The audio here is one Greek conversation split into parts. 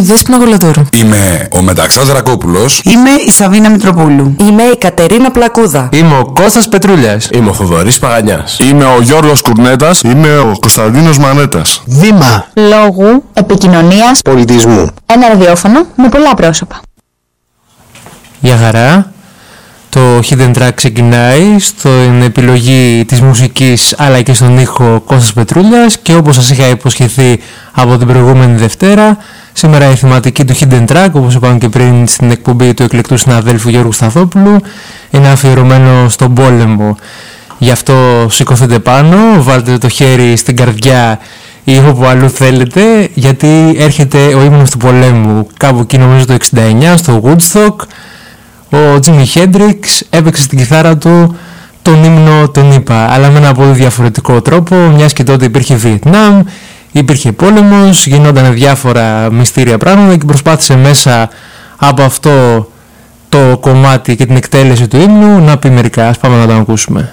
Δέσποινα Γολατούρου. Είμαι ο Μεταξάς Δρακόπουλος. Είμαι η Σαβίνα Μητροπούλου. Είμαι η Κατερίνα Πλακούδα. Είμαι ο Κώστας Πετρούλιας. Είμαι ο Θοδωρής Παγανιάς. Είμαι ο Γιώργος Κουρνέτας. Είμαι ο Κωνσταντίνος Μανέτας. Δήμα. Λόγου. Επικοινωνίας. Πολιτισμού. Ένα ραδιόφωνο με πολλά πρόσωπα. Γεια χαρά. Το Hidden Track ξεκινάει στην επιλογή της μουσικής αλλά και στον ήχο Κώστας Πετρούλιας και όπως σας είχα υποσχεθεί από την προηγούμενη Δευτέρα σήμερα η θεματική του Hidden Track όπως είπαμε και πριν στην εκπομπή του εκλεκτού συναδέλφου Γιώργου Σταθόπουλου είναι αφιερωμένο στον πόλεμο. Γι' αυτό σηκωθείτε πάνω, βάλτε το χέρι στην καρδιά ή όπου αλλού θέλετε γιατί έρχεται ο ύμνος του πολέμου κάπου εκεί νομίζω το 69 στο Woodstock ο Τζίμι Χέντριξ έπαιξε στην κιθάρα του τον ύμνο τον ήπα, αλλά με ένα πολύ διαφορετικό τρόπο, μιας και τότε υπήρχε Βιετνάμ, υπήρχε πόλεμος, γινόταν διάφορα μυστήρια πράγματα και προσπάθησε μέσα από αυτό το κομμάτι και την εκτέλεση του ύμνου να πει μερικά. Ας πάμε να το ακούσουμε.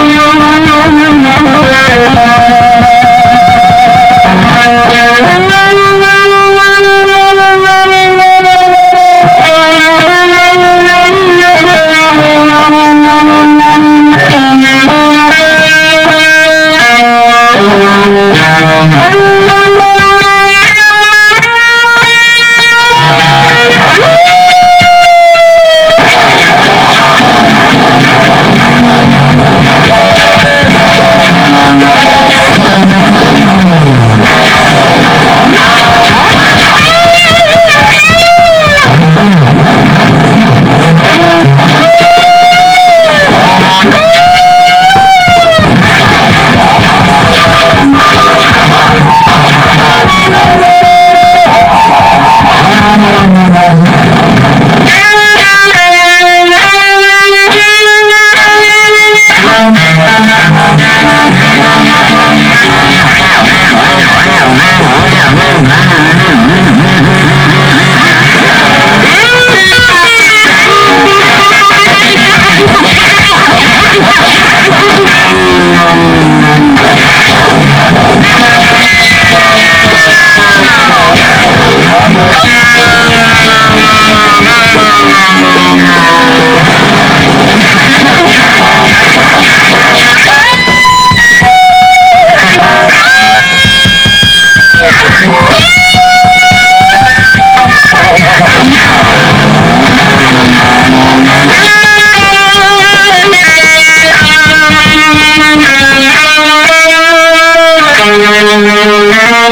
Oh, Amen. Thank you. Oh,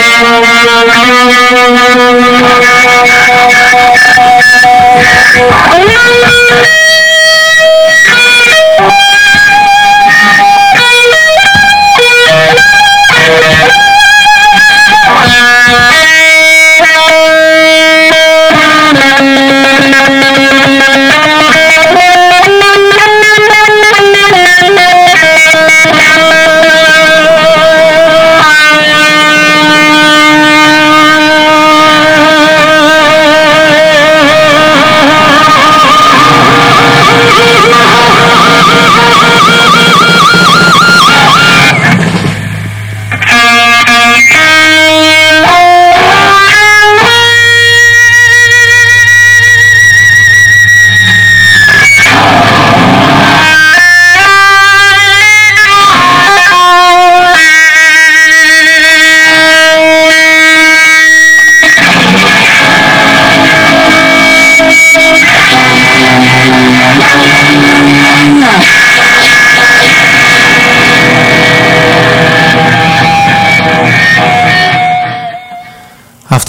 Ah!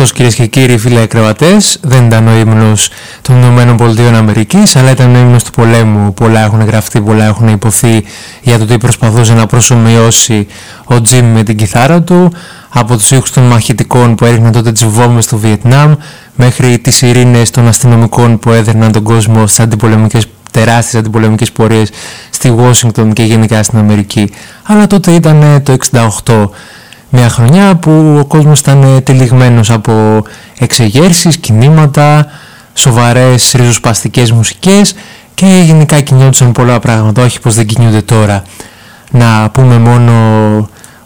Αυτός κυρίες και κύριοι φίλοι ακροατές δεν ήταν ο ύμνος των Ηνωμένων Πολιτείων Αμερικής αλλά ήταν ο ύμνος του πολέμου. Πολλά έχουν γραφτεί, πολλά έχουν υποθεί για το τι προσπαθούσε να προσωμιώσει ο Τζιμ με την κιθάρα του από τους ήχους των μαχητικών που έριχναν τότε τις βόμβες στο Βιετνάμ μέχρι τις ειρήνες των αστυνομικών που έδερναν τον κόσμο στα αντιπολεμικές τεράστιες αντιπολεμικές πορείες στη Washington και γενικά στην Αμερική. Αλλά τότε ήταν το 68 μια χρονιά που ο κόσμος ήταν τυλιγμένος από εξεγέρσεις, κινήματα, σοβαρές ριζοσπαστικές μουσικές και γενικά κινιόντουσαν πολλά πράγματα, όχι πως δεν κινιούνται τώρα. Να πούμε μόνο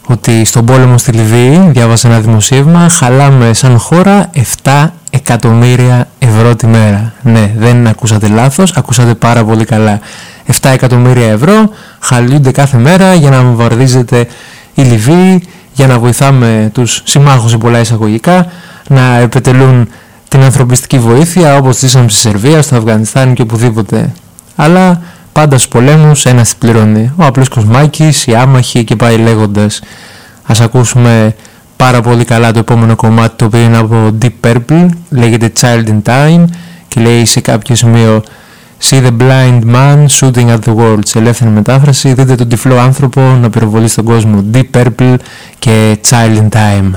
ότι στον πόλεμο στη Λιβύη, διάβασα ένα δημοσίευμα, χαλάμε σαν χώρα 7 εκατομμύρια ευρώ τη μέρα. Ναι, δεν ακούσατε λάθος, ακούσατε πάρα πολύ καλά. 7 εκατομμύρια ευρώ χαλιούνται κάθε μέρα για να βομβαρδίζεται η Λιβύη για να βοηθάμε τους συμμάχους σε πολλά εισαγωγικά να επετελούν την ανθρωπιστική βοήθεια όπως ζήσαμε στη Σερβίας, στο Αφγανιστάν και οπουδήποτε. Αλλά πάντα στους πολέμους ένας πληρώνει. Ο απλός Κοσμάκης, οι άμαχοι και πάει λέγοντας. Ας ακούσουμε πάρα πολύ καλά το επόμενο κομμάτι το οποίο είναι από Deep Purple, λέγεται Child in Time και λέει σε κάποιο σημείο See the blind man shooting at the world. Σε ελεύθερη μετάφραση, δείτε τον τυφλό άνθρωπο να πυροβολεί στον κόσμο. Deep Purple και Child in Time.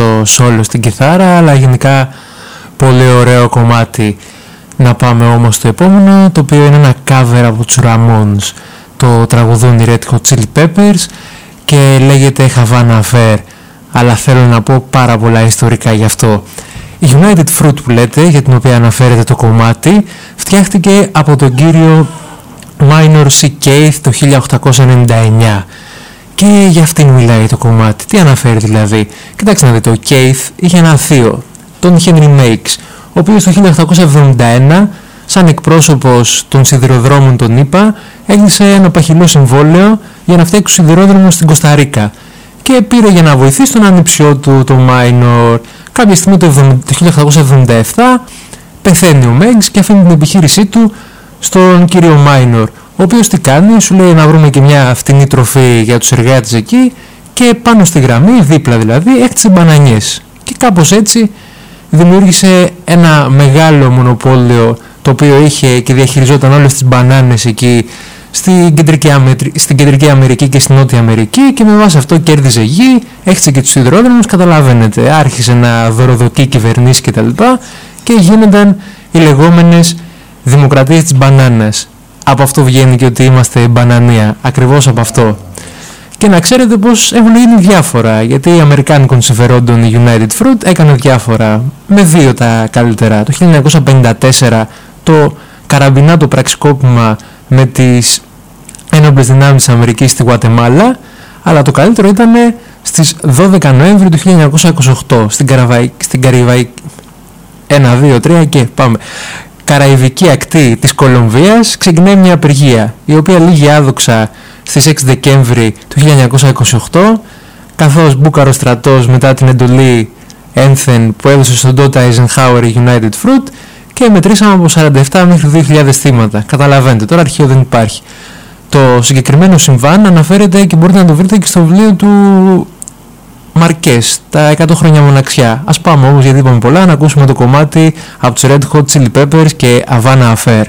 Απίστευτο σόλο στην κιθάρα αλλά γενικά πολύ ωραίο κομμάτι. Να πάμε όμως στο επόμενο το οποίο είναι ένα cover από τους Ramones. Το τραγουδούν οι Red Hot Chili Peppers και λέγεται Havana Affair. Αλλά θέλω να πω πάρα πολλά ιστορικά γι' αυτό. Η United Fruit που λέτε για την οποία αναφέρεται το κομμάτι φτιάχτηκε από τον κύριο Minor C. Keith το 1899 και για αυτήν μιλάει το κομμάτι. Τι αναφέρει δηλαδή; Κοιτάξτε να δείτε, ο Keith είχε ένα θείο, τον Henry Makes, ο οποίος το 1871 σαν εκπρόσωπος των σιδηροδρόμων των ΗΠΑ έκλεισε ένα παχυλό συμβόλαιο για να φτιάξει σιδηρόδρομο στην Κωνσταντίνα και πήρε για να βοηθήσει τον ανιψιό του, τον Minor. Κάποια στιγμή το 1877 πεθαίνει ο Meggs και αφήνει την επιχείρησή του στον κύριο Minor ο οποίος τι κάνει, σου λέει να βρούμε και μια φτηνή τροφή για τους εργάτες εκεί και πάνω στη γραμμή, δίπλα δηλαδή, έκτισε μπανανιές. Και κάπως έτσι δημιούργησε ένα μεγάλο μονοπόλιο το οποίο είχε και διαχειριζόταν όλες τις μπανάνες εκεί στην κεντρική, Αμερική, στην κεντρική Αμερική και στην Νότια Αμερική και με βάση αυτό κέρδιζε γη, έχτισε και τους υδρόδρομους, καταλαβαίνετε, άρχισε να δωροδοκεί κυβερνήσεις κτλ. Και, και γίνονταν οι λεγόμενες δημοκρατίες της μπανάνας από αυτό βγαίνει και ότι είμαστε μπανανία. Ακριβώς από αυτό. Και να ξέρετε πως έχουν γίνει διάφορα, γιατί οι Αμερικάνικων συμφερόντων η United Fruit έκανε διάφορα, με δύο τα καλύτερα. Το 1954 το καραμπινάτο πραξικόπημα με τις ένοπλες δυνάμεις της Αμερικής στη Γουατεμάλα, αλλά το καλύτερο ήταν στις 12 Νοέμβρη του 1928 στην Καραβαϊκή, στην Καρυβαϊκή, 1, 2, 3 και πάμε. Καραϊβική ακτή της Κολομβίας ξεκινάει μια απεργία η οποία λύγει άδοξα στις 6 Δεκέμβρη του 1928 καθώς Μπούκαρος στρατός μετά την εντολή ένθεν που έδωσε στον Ντότα Eisenhower United Fruit και μετρήσαμε από 47 μέχρι 2.000 θύματα. Καταλαβαίνετε, τώρα αρχείο δεν υπάρχει. Το συγκεκριμένο συμβάν αναφέρεται και μπορείτε να το βρείτε και στο βιβλίο του Μαρκές, τα 100 χρόνια μοναξιά. Ας πάμε όμως γιατί είπαμε πολλά να ακούσουμε το κομμάτι από τους Red Hot Chili Peppers και Havana Affair.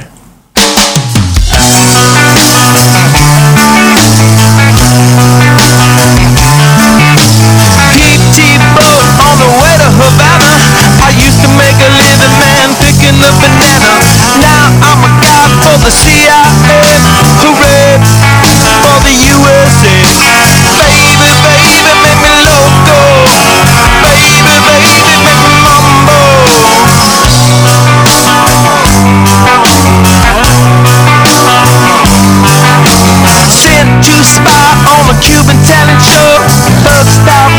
Deep, deep boat on the way Spy on a Cuban talent show. Bus stop,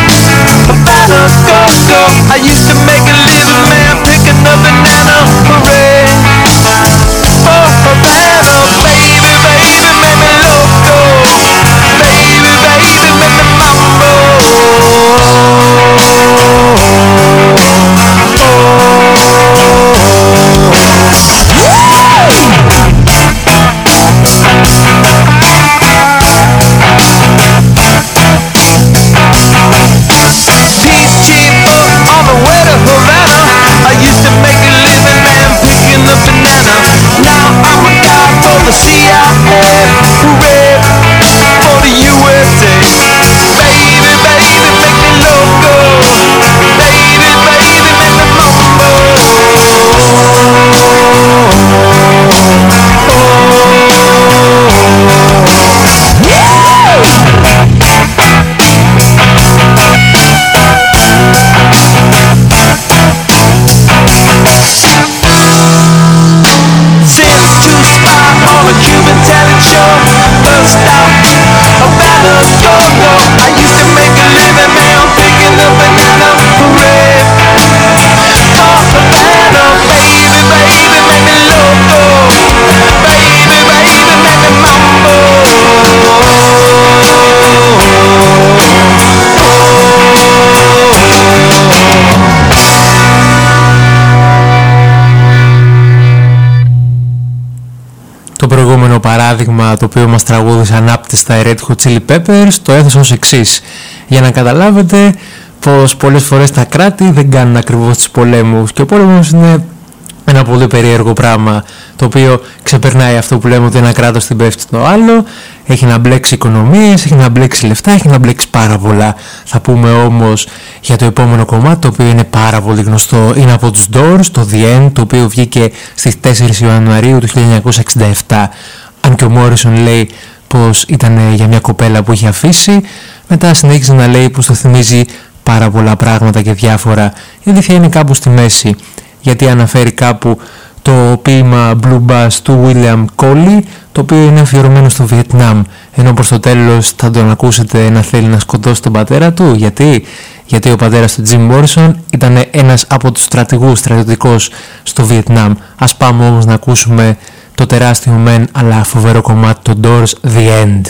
Havana, go, go. I used to make a living man picking a banana. Hooray the CIA. Hooray Το προηγούμενο παράδειγμα το οποίο μας τραγούδησαν άπτεστα οι Red Hot Chili Peppers το έθεσα ως εξής. Για να καταλάβετε πως πολλές φορές τα κράτη δεν κάνουν ακριβώς τους πολέμους και ο πόλεμος είναι ένα πολύ περίεργο πράγμα το οποίο ξεπερνάει αυτό που λέμε ότι ένα κράτος την πέφτει στο άλλο. Έχει να μπλέξει οικονομίες, έχει να μπλέξει λεφτά, έχει να μπλέξει πάρα πολλά. Θα πούμε όμως για το επόμενο κομμάτι το οποίο είναι πάρα πολύ γνωστό. Είναι από τους Doors, το The End το οποίο βγήκε στις 4 Ιανουαρίου του 1967 αν και ο Μόρισον λέει πως ήταν για μια κοπέλα που είχε αφήσει. Μετά συνέχισε να λέει πως το θυμίζει πάρα πολλά πράγματα και διάφορα. Η αλήθεια είναι κάπου στη μέση γιατί αναφέρει κάπου το ποίημα Blue Bass του William Colley το οποίο είναι αφιερωμένο στο Βιετνάμ. Ενώ προς το τέλος θα τον ακούσετε να θέλει να σκοτώσει τον πατέρα του. Γιατί, γιατί ο πατέρας του Jim Morrison ήταν ένας από τους στρατηγούς στρατιωτικός στο Βιετνάμ. Ας πάμε όμως να ακούσουμε το τεράστιο μεν αλλά φοβερό κομμάτι των Doors The End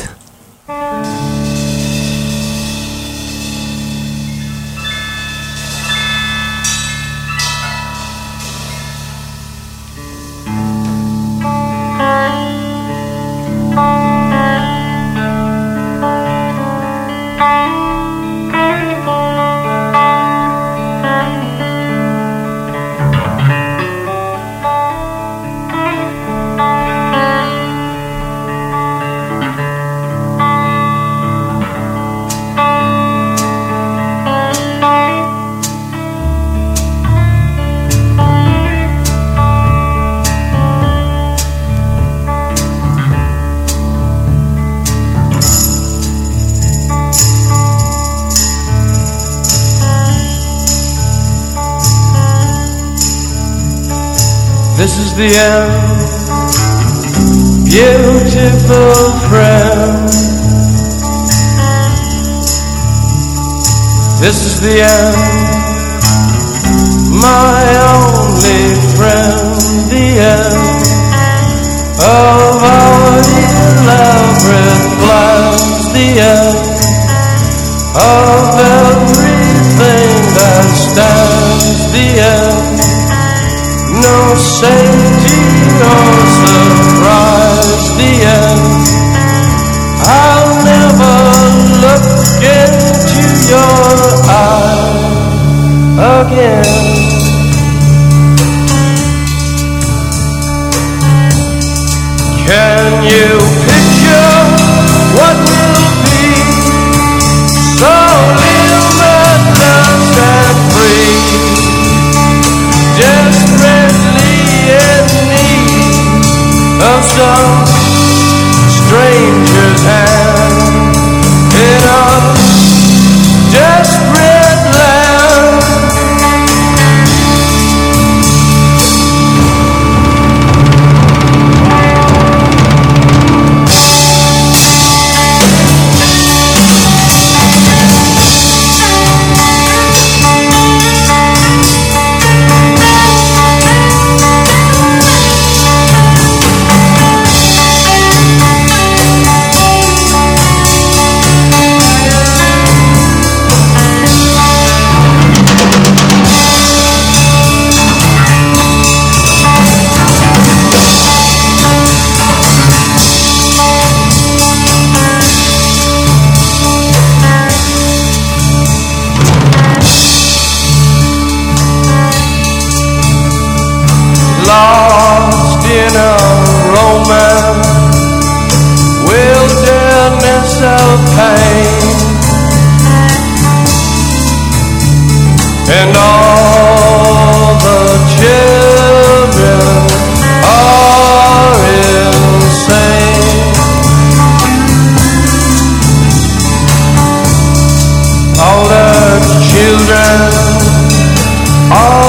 All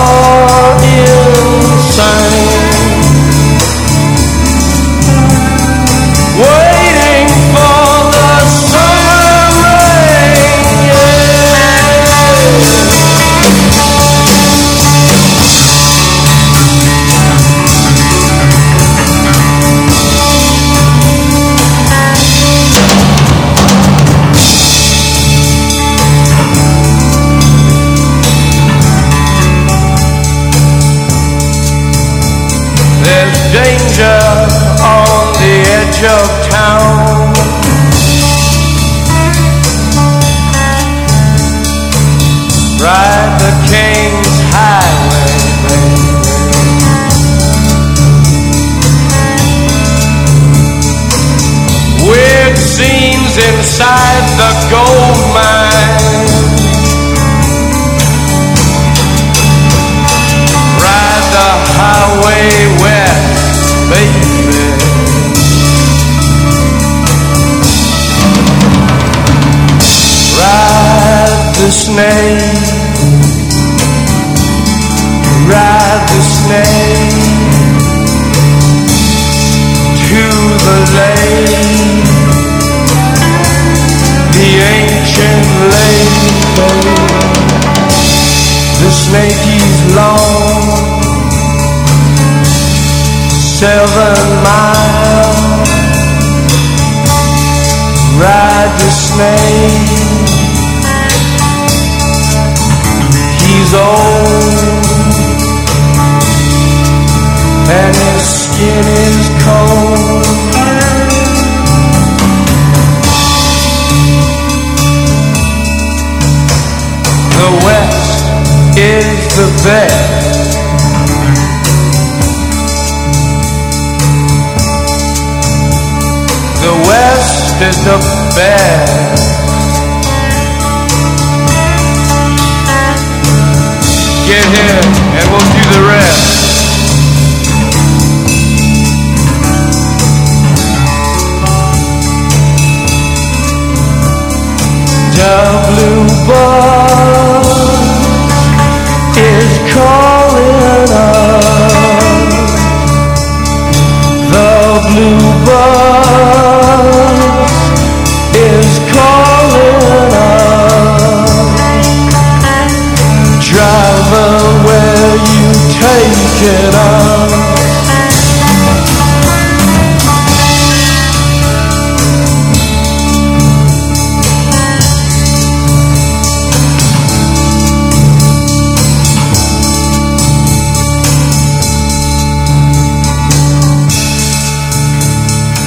is. The West is the best. blue bird.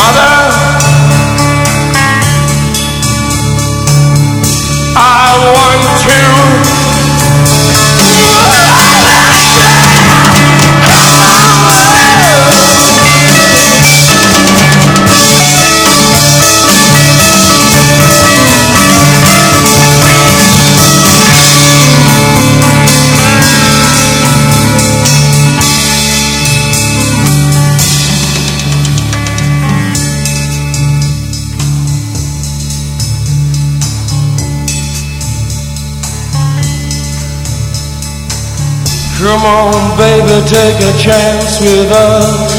Mother, Come on, baby, take a chance with us.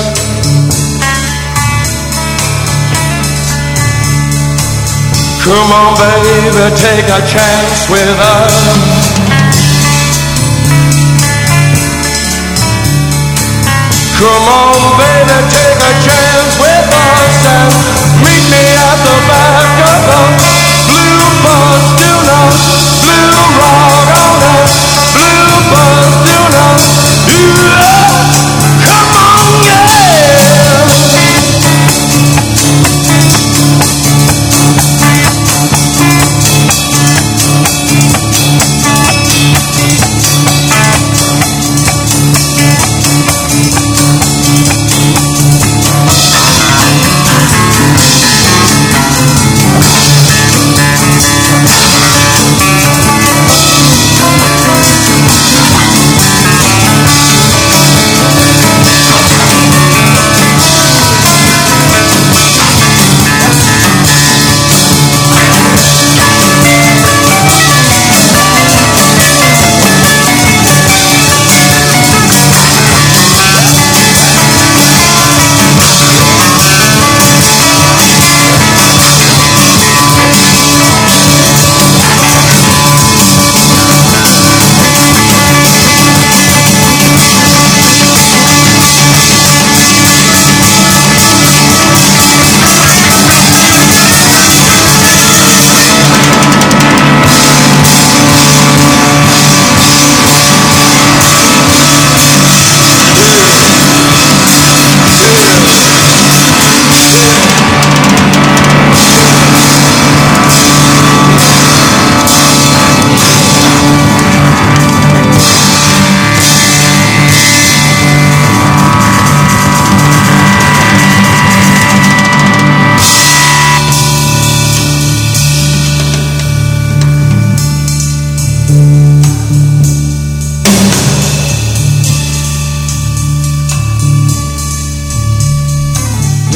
Come on, baby, take a chance with us. Come on, baby, take a chance with us and meet me at the back Yeah!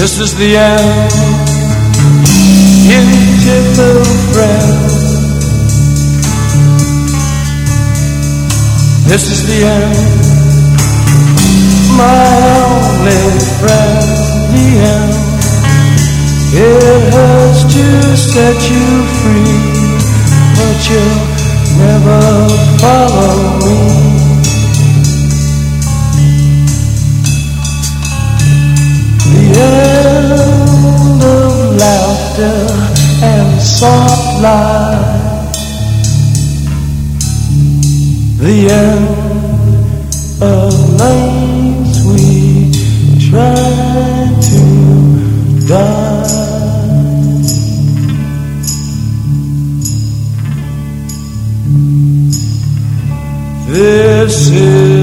This is the end, beautiful friend. This is the end, my only friend. The end. It hurts to set you free, but you'll never follow me. End of laughter and soft light. The end of nights we try to die. This is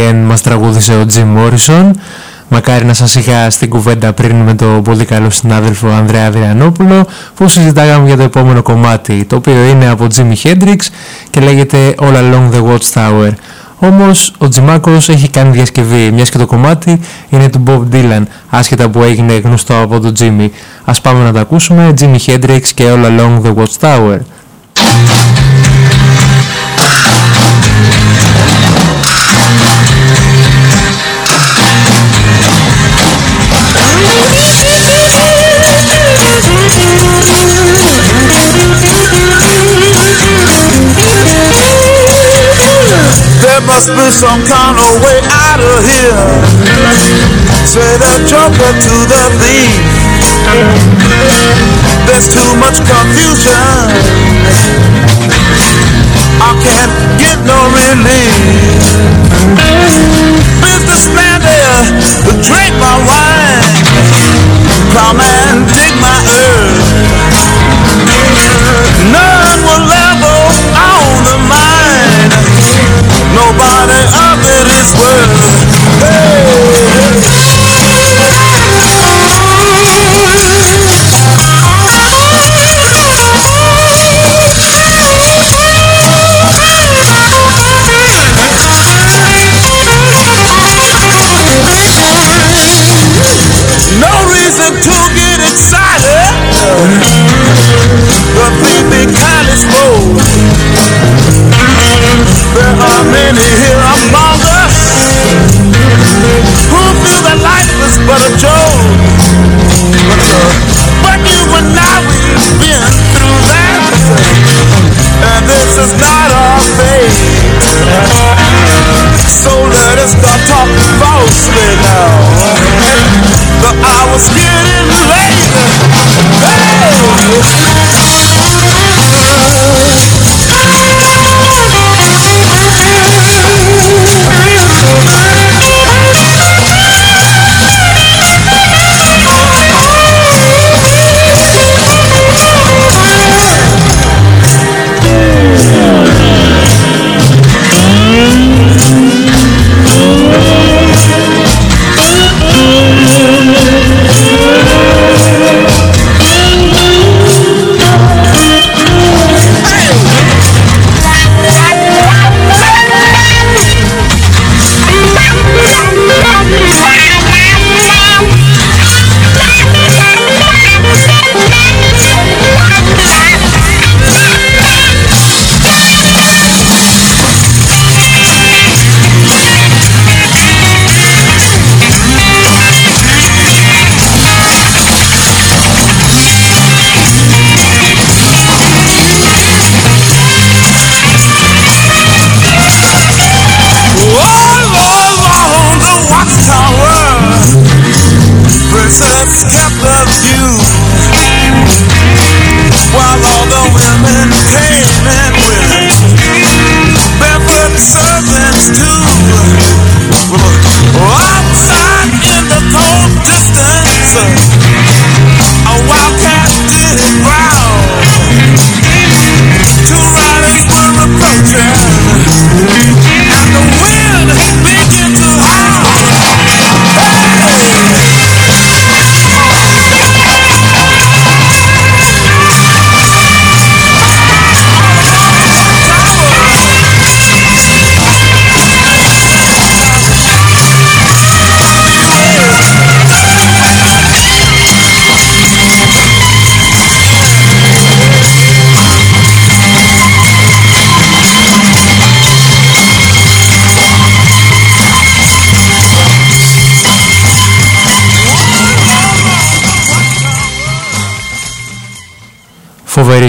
This is the end μας τραγούδισε ο Jim Morrison Μακάρι να σας είχα στην κουβέντα πριν με τον πολύ καλό συνάδελφο Ανδρέα Αδριανόπουλο που συζητάγαμε για το επόμενο κομμάτι το οποίο είναι από Jimi Hendrix και λέγεται All Along the Watchtower. Όμως ο Τζιμάκος έχει κάνει διασκευή μιας και το κομμάτι είναι του Bob Dylan άσχετα που έγινε γνωστό από τον Jimmy. Ας πάμε να το ακούσουμε Jimi Hendrix και All Along the Watchtower. Must be some kind of way out of here. Say the joker to the thief. There's too much confusion. I can't get no relief. Businessman there, drink my wine. Come and dig my earth. this world.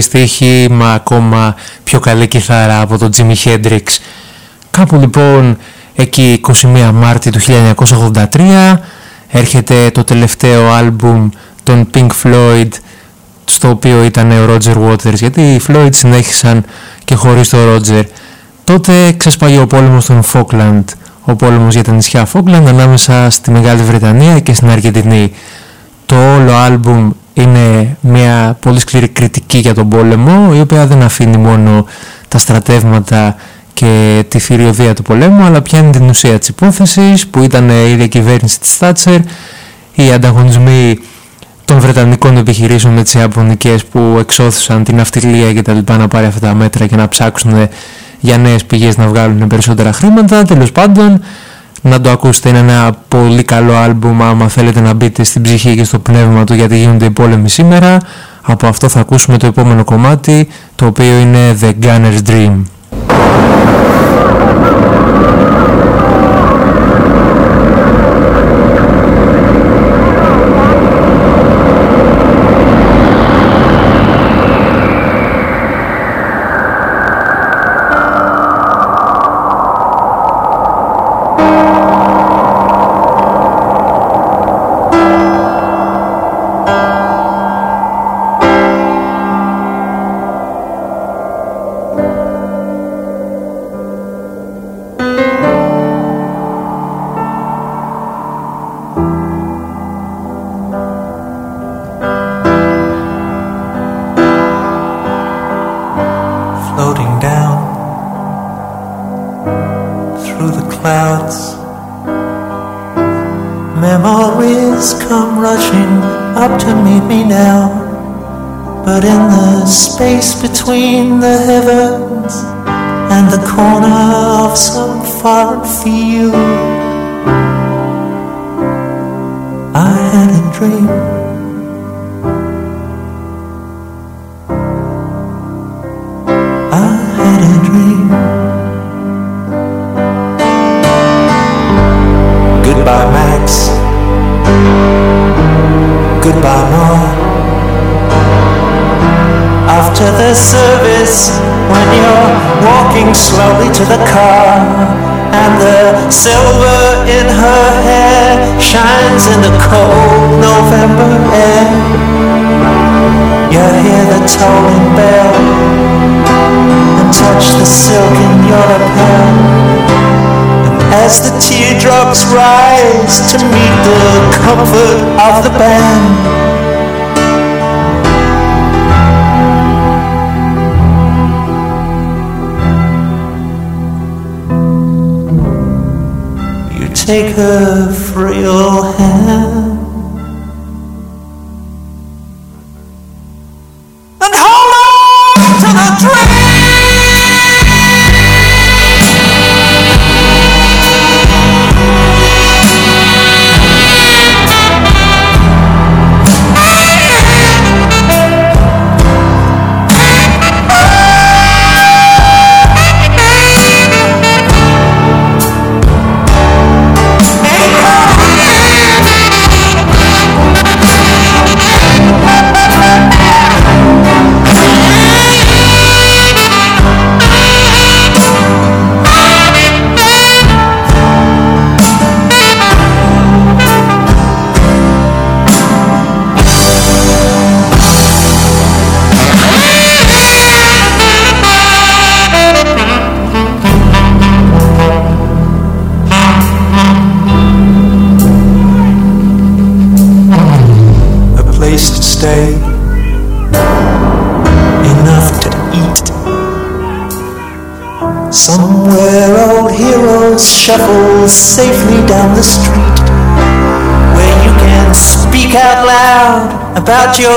Φοβερή στίχη, μα ακόμα πιο καλή κιθάρα από τον Jimi Hendrix. Κάπου λοιπόν εκεί 21 Μάρτη του 1983 έρχεται το τελευταίο άλμπουμ των Pink Floyd στο οποίο ήταν ο Roger Waters γιατί οι Floyd συνέχισαν και χωρίς τον Roger. Τότε ξεσπαγεί ο πόλεμος των Falkland, ο πόλεμος για τα νησιά Falkland ανάμεσα στη Μεγάλη Βρετανία και στην Αργεντινή. Το όλο άλμπουμ είναι μια πολύ σκληρή κριτική για τον πόλεμο η οποία δεν αφήνει μόνο τα στρατεύματα και τη θηριωδία του πολέμου αλλά πιάνει την ουσία της υπόθεσης που ήταν η διακυβέρνηση της Θάτσερ οι ανταγωνισμοί των Βρετανικών επιχειρήσεων με τις Ιαπωνικές που εξώθησαν την αυτιλία και τα λοιπά να πάρει αυτά τα μέτρα και να ψάξουν για νέες πηγές να βγάλουν περισσότερα χρήματα. Τέλος πάντων να το ακούσετε είναι ένα πολύ καλό άλμπουμ άμα θέλετε να μπείτε στην ψυχή και στο πνεύμα του γιατί γίνονται οι πόλεμοι σήμερα. Από αυτό θα ακούσουμε το επόμενο κομμάτι το οποίο είναι The Gunner's Dream between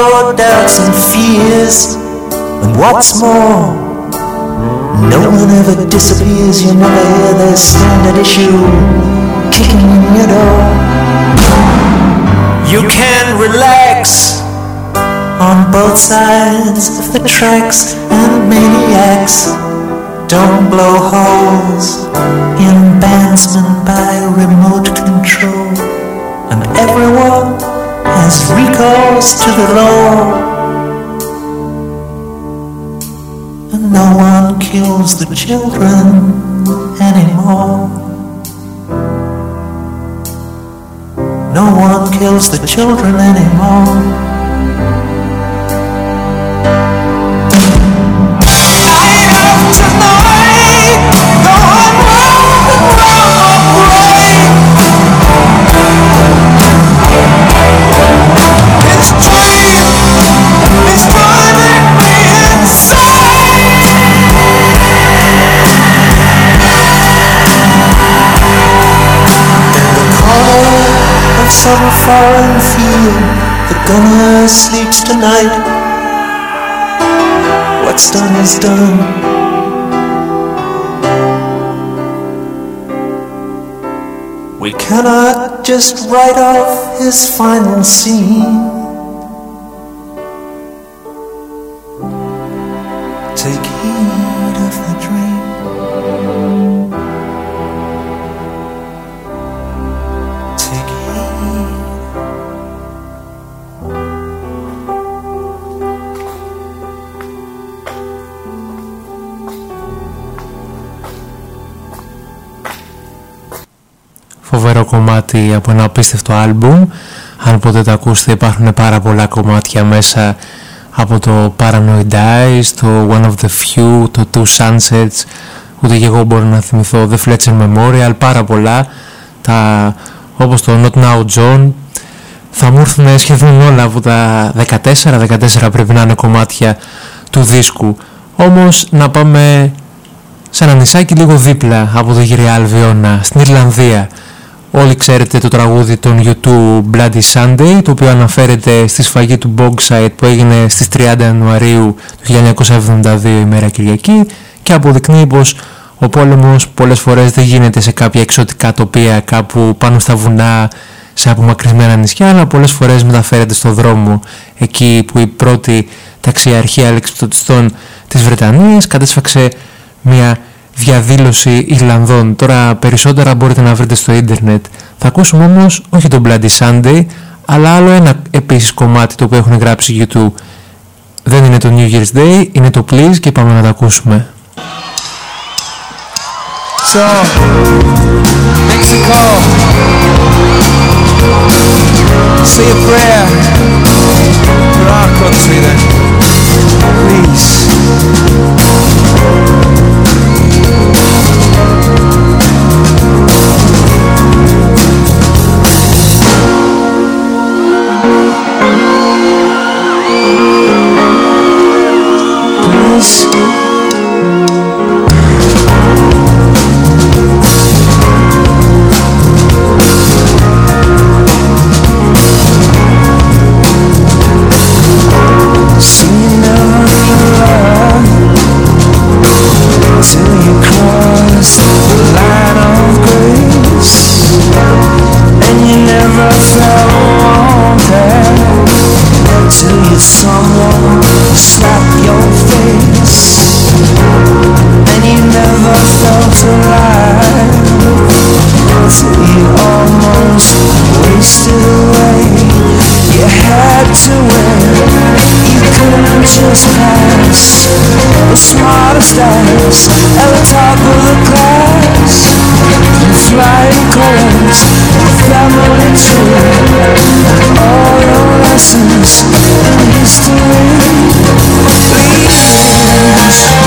your doubts and fears. And what's more, no one ever disappears. You never hear their standard issue kicking in your door. You can relax on both sides of the tracks and maniacs don't blow holes in bandsmen by remote control. And everyone has recourse to the law. And no one kills the children anymore. No one kills the children anymore. Foreign field, the gunner sleeps tonight. What's done is done. We cannot just write off his final scene. Κομμάτι από ένα απίστευτο άλμπουμ. Αν ποτέ το ακούσετε υπάρχουν πάρα πολλά κομμάτια μέσα από το Paranoid Eyes, το One of the Few, το Two Sunsets, ούτε και εγώ μπορώ να θυμηθώ The Fletcher Memorial, πάρα πολλά. Τα, όπως το Not Now John, θα μου έρθουν σχεδόν όλα από τα 14, 14 πρέπει να είναι κομμάτια του δίσκου. Όμως να πάμε σε ένα νησάκι λίγο δίπλα από το Γυριάλ Βιώνα, στην Ιρλανδία. Όλοι ξέρετε το τραγούδι των YouTube Bloody Sunday, το οποίο αναφέρεται στη σφαγή του Bogside που έγινε στις 30 Ιανουαρίου του 1972 ημέρα Κυριακή και αποδεικνύει πως ο πόλεμος πολλές φορές δεν γίνεται σε κάποια εξωτικά τοπία κάπου πάνω στα βουνά σε απομακρυσμένα νησιά αλλά πολλές φορές μεταφέρεται στο δρόμο εκεί που η πρώτη ταξιαρχία αλεξιπτωτιστών της Βρετανίας κατέσφαξε μια διαδήλωση Ιρλανδών. Τώρα περισσότερα μπορείτε να βρείτε στο ίντερνετ. Θα ακούσουμε όμως όχι το Bloody Sunday, αλλά άλλο ένα επίσης κομμάτι το οποίο έχουν γράψει YouTube. Δεν είναι το New Year's Day, είναι το Please και πάμε να το ακούσουμε. So, Mexico, say a prayer for our country then, please. luz. The smartest ass at the top of the class. Flying colors, family tree, all your lessons in history. Please,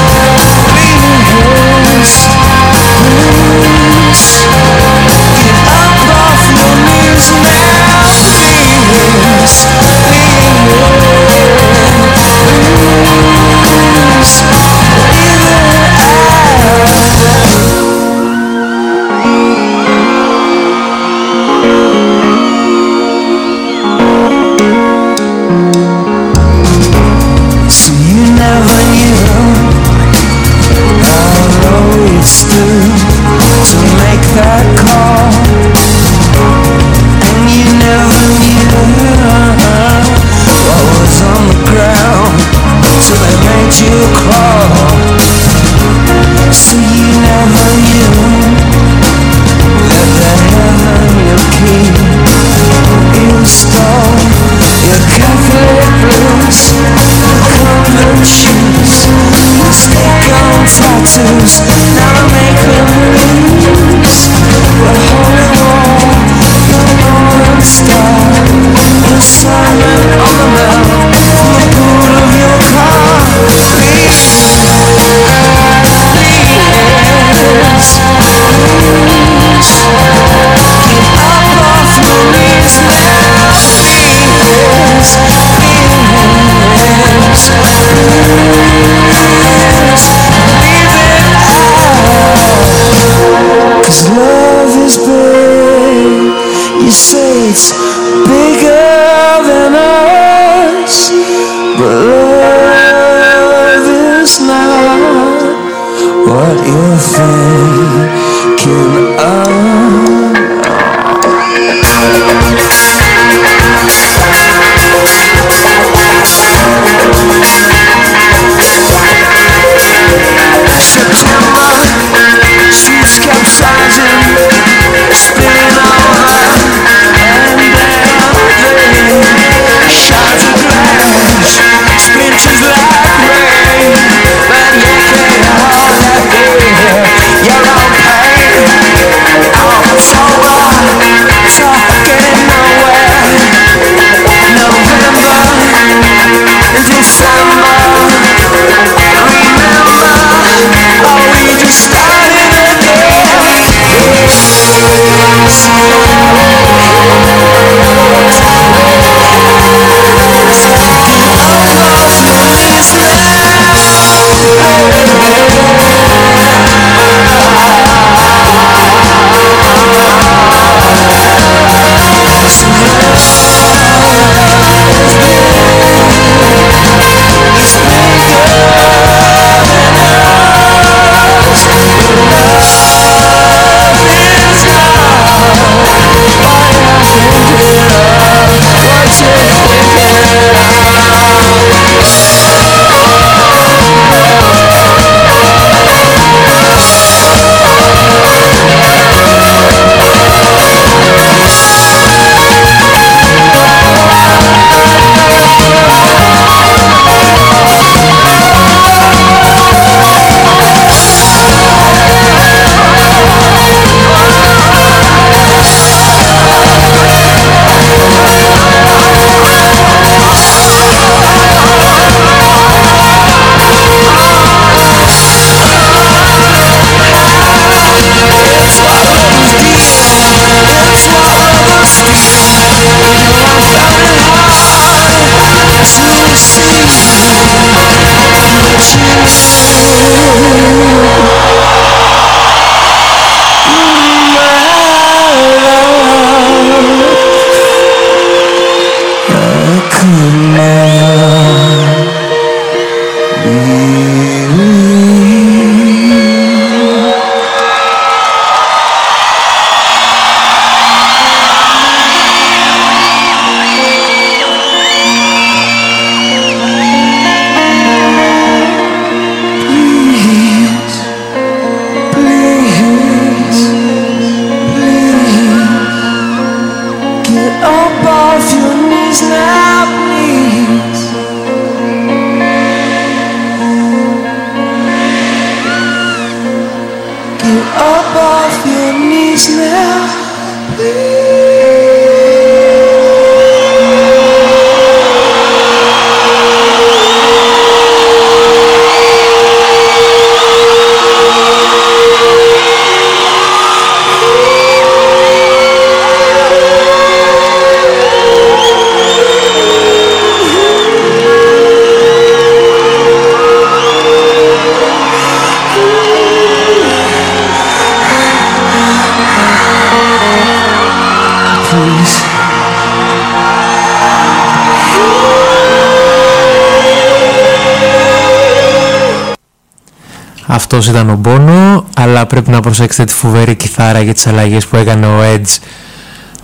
Αυτός ήταν ο Μπόνο, αλλά πρέπει να προσέξετε τη φοβερή κιθάρα για τις αλλαγές που έκανε ο Edge.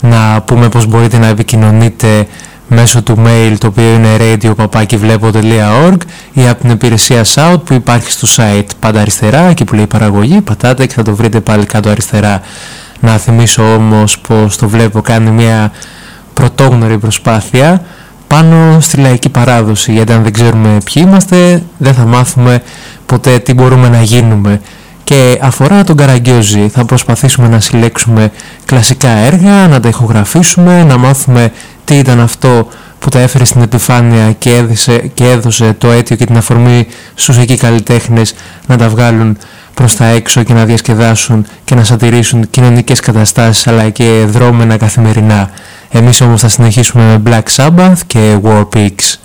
Να πούμε πως μπορείτε να επικοινωνείτε μέσω του mail το οποίο είναι radio.papakivlepo.org ή από την υπηρεσία Shout που υπάρχει στο site πάντα αριστερά, εκεί που λέει παραγωγή, πατάτε και θα το βρείτε πάλι κάτω αριστερά. Να θυμίσω όμως πως το βλέπω κάνει μια πρωτόγνωρη προσπάθεια πάνω στη λαϊκή παράδοση γιατί αν δεν ξέρουμε ποιοι είμαστε δεν θα μάθουμε ποτέ τι μπορούμε να γίνουμε και αφορά τον Καραγκιόζη θα προσπαθήσουμε να συλλέξουμε κλασικά έργα, να τα ηχογραφήσουμε, να μάθουμε τι ήταν αυτό που τα έφερε στην επιφάνεια και έδωσε, και έδωσε το αίτιο και την αφορμή στους εκεί καλλιτέχνες να τα βγάλουν προς τα έξω και να διασκεδάσουν και να σατηρήσουν κοινωνικές καταστάσεις αλλά και δρόμενα καθημερινά. Εμείς όμως θα συνεχίσουμε με Black Sabbath και War Pigs.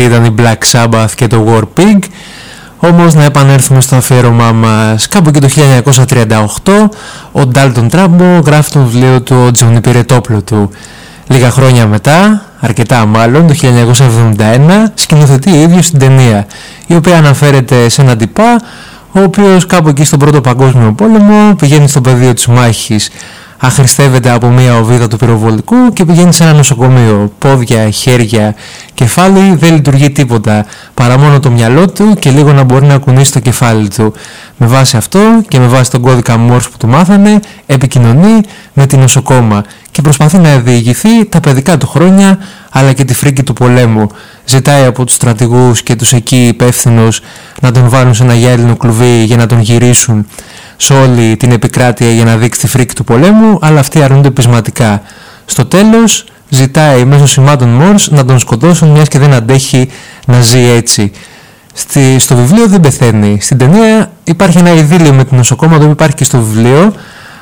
Αυτή ήταν η Black Sabbath και το War Pig. Όμως να επανέλθουμε στο αφιέρωμά μας κάπου εκεί το 1938 ο Ντάλτον Τράμπο γράφει το βιβλίο του ο Τζονι Πυρετόπλου του. Λίγα χρόνια μετά, αρκετά μάλλον, το 1971 σκηνοθετεί ίδιος την ταινία η οποία αναφέρεται σε έναν τυπά ο οποίος κάπου εκεί στον πρώτο παγκόσμιο πόλεμο πηγαίνει στο πεδίο της μάχης αχρηστεύεται από μια οβίδα του πυροβολικού και πηγαίνει σε ένα νοσοκομείο. Πόδια, χέρια, κεφάλι δεν λειτουργεί τίποτα παρά μόνο το μυαλό του και λίγο να μπορεί να κουνήσει το κεφάλι του. Με βάση αυτό και με βάση τον κώδικα Morse που του μάθανε επικοινωνεί με την νοσοκόμα και προσπαθεί να διηγηθεί τα παιδικά του χρόνια αλλά και τη φρίκη του πολέμου. Ζητάει από τους στρατηγούς και τους εκεί υπεύθυνους να τον βάλουν σε ένα γυάλινο κλουβί για να τον γυρίσουν σε όλη την επικράτεια για να δείξει τη φρίκη του πολέμου, αλλά αυτοί αρνούνται πεισματικά. Στο τέλος ζητάει μέσω σημάτων Μόρς να τον σκοτώσουν μιας και δεν αντέχει να ζει έτσι. Στη, στο βιβλίο δεν πεθαίνει. Στην ταινία υπάρχει ένα ειδήλιο με την νοσοκόμα το οποίο υπάρχει και στο βιβλίο,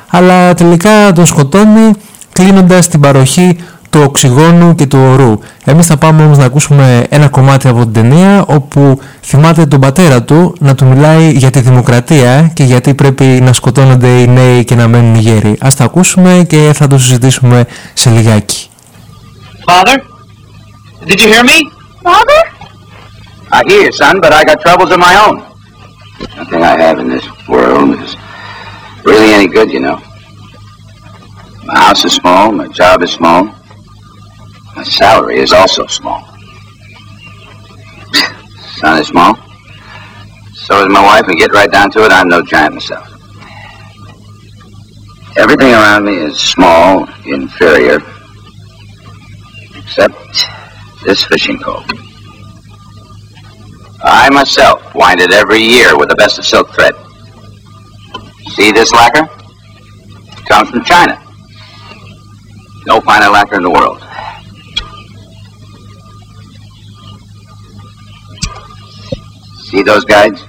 αλλά τελικά τον σκοτώνει κλείνοντας την παροχή του οξυγόνου και του ορού. Εμείς θα πάμε όμως να ακούσουμε ένα κομμάτι από την ταινία όπου θυμάται τον πατέρα του να του μιλάει για τη δημοκρατία και γιατί πρέπει να σκοτώνονται οι νέοι και να μένουν οι γέροι. Ας τα ακούσουμε και θα το συζητήσουμε σε λιγάκι. Father? Did you hear me? Father? I hear you, son, but I got troubles of my own. Nothing I have in this world is really any good, you know. My house is small, my job is small. My salary is also small. Son is small. So is my wife, and get right down to it, I'm no giant myself. Everything around me is small, inferior, except this fishing pole. I myself wind it every year with the best of silk thread. See this lacquer? It comes from China. No finer lacquer in the world. See those guides?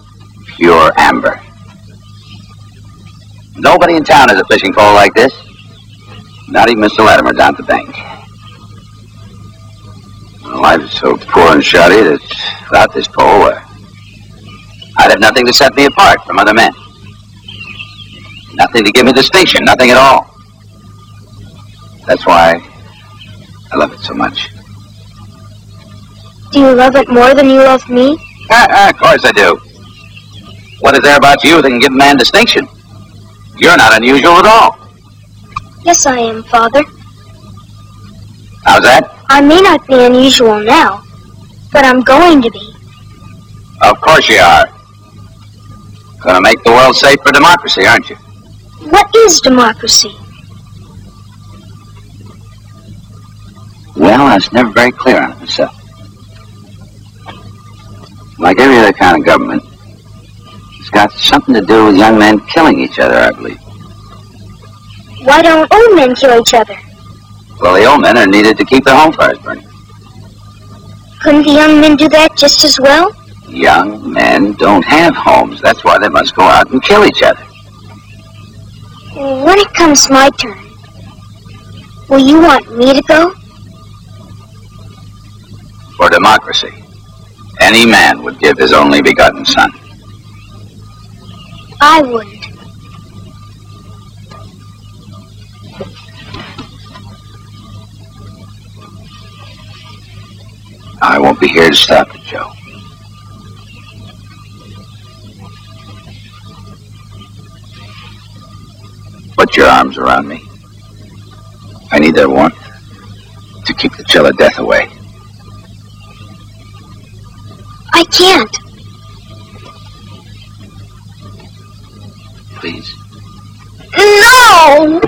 Pure amber. Nobody in town has a fishing pole like this. Not even Mr. Latimer down at the bank. Life is so poor and shoddy that without this pole, uh, I'd have nothing to set me apart from other men. Nothing to give me distinction, nothing at all. That's why I love it so much. Do you love it more than you love me? Ah, ah, of course I do. What is there about you that can give a man distinction? You're not unusual at all. Yes, I am, Father. How's that? I may not be unusual now, but I'm going to be. Of course you are. Gonna make the world safe for democracy, aren't you? What is democracy? Well, I was never very clear on it myself. Like every other kind of government, it's got something to do with young men killing each other, I believe. Why don't old men kill each other? Well, the old men are needed to keep their home fires burning. Couldn't the young men do that just as well? Young men don't have homes. That's why they must go out and kill each other. When it comes my turn, will you want me to go? For democracy, any man would give his only begotten son. I wouldn't. I won't be here to stop it, Joe. Put your arms around me. I need their warmth to keep the chill of death away. I can't. Please. No!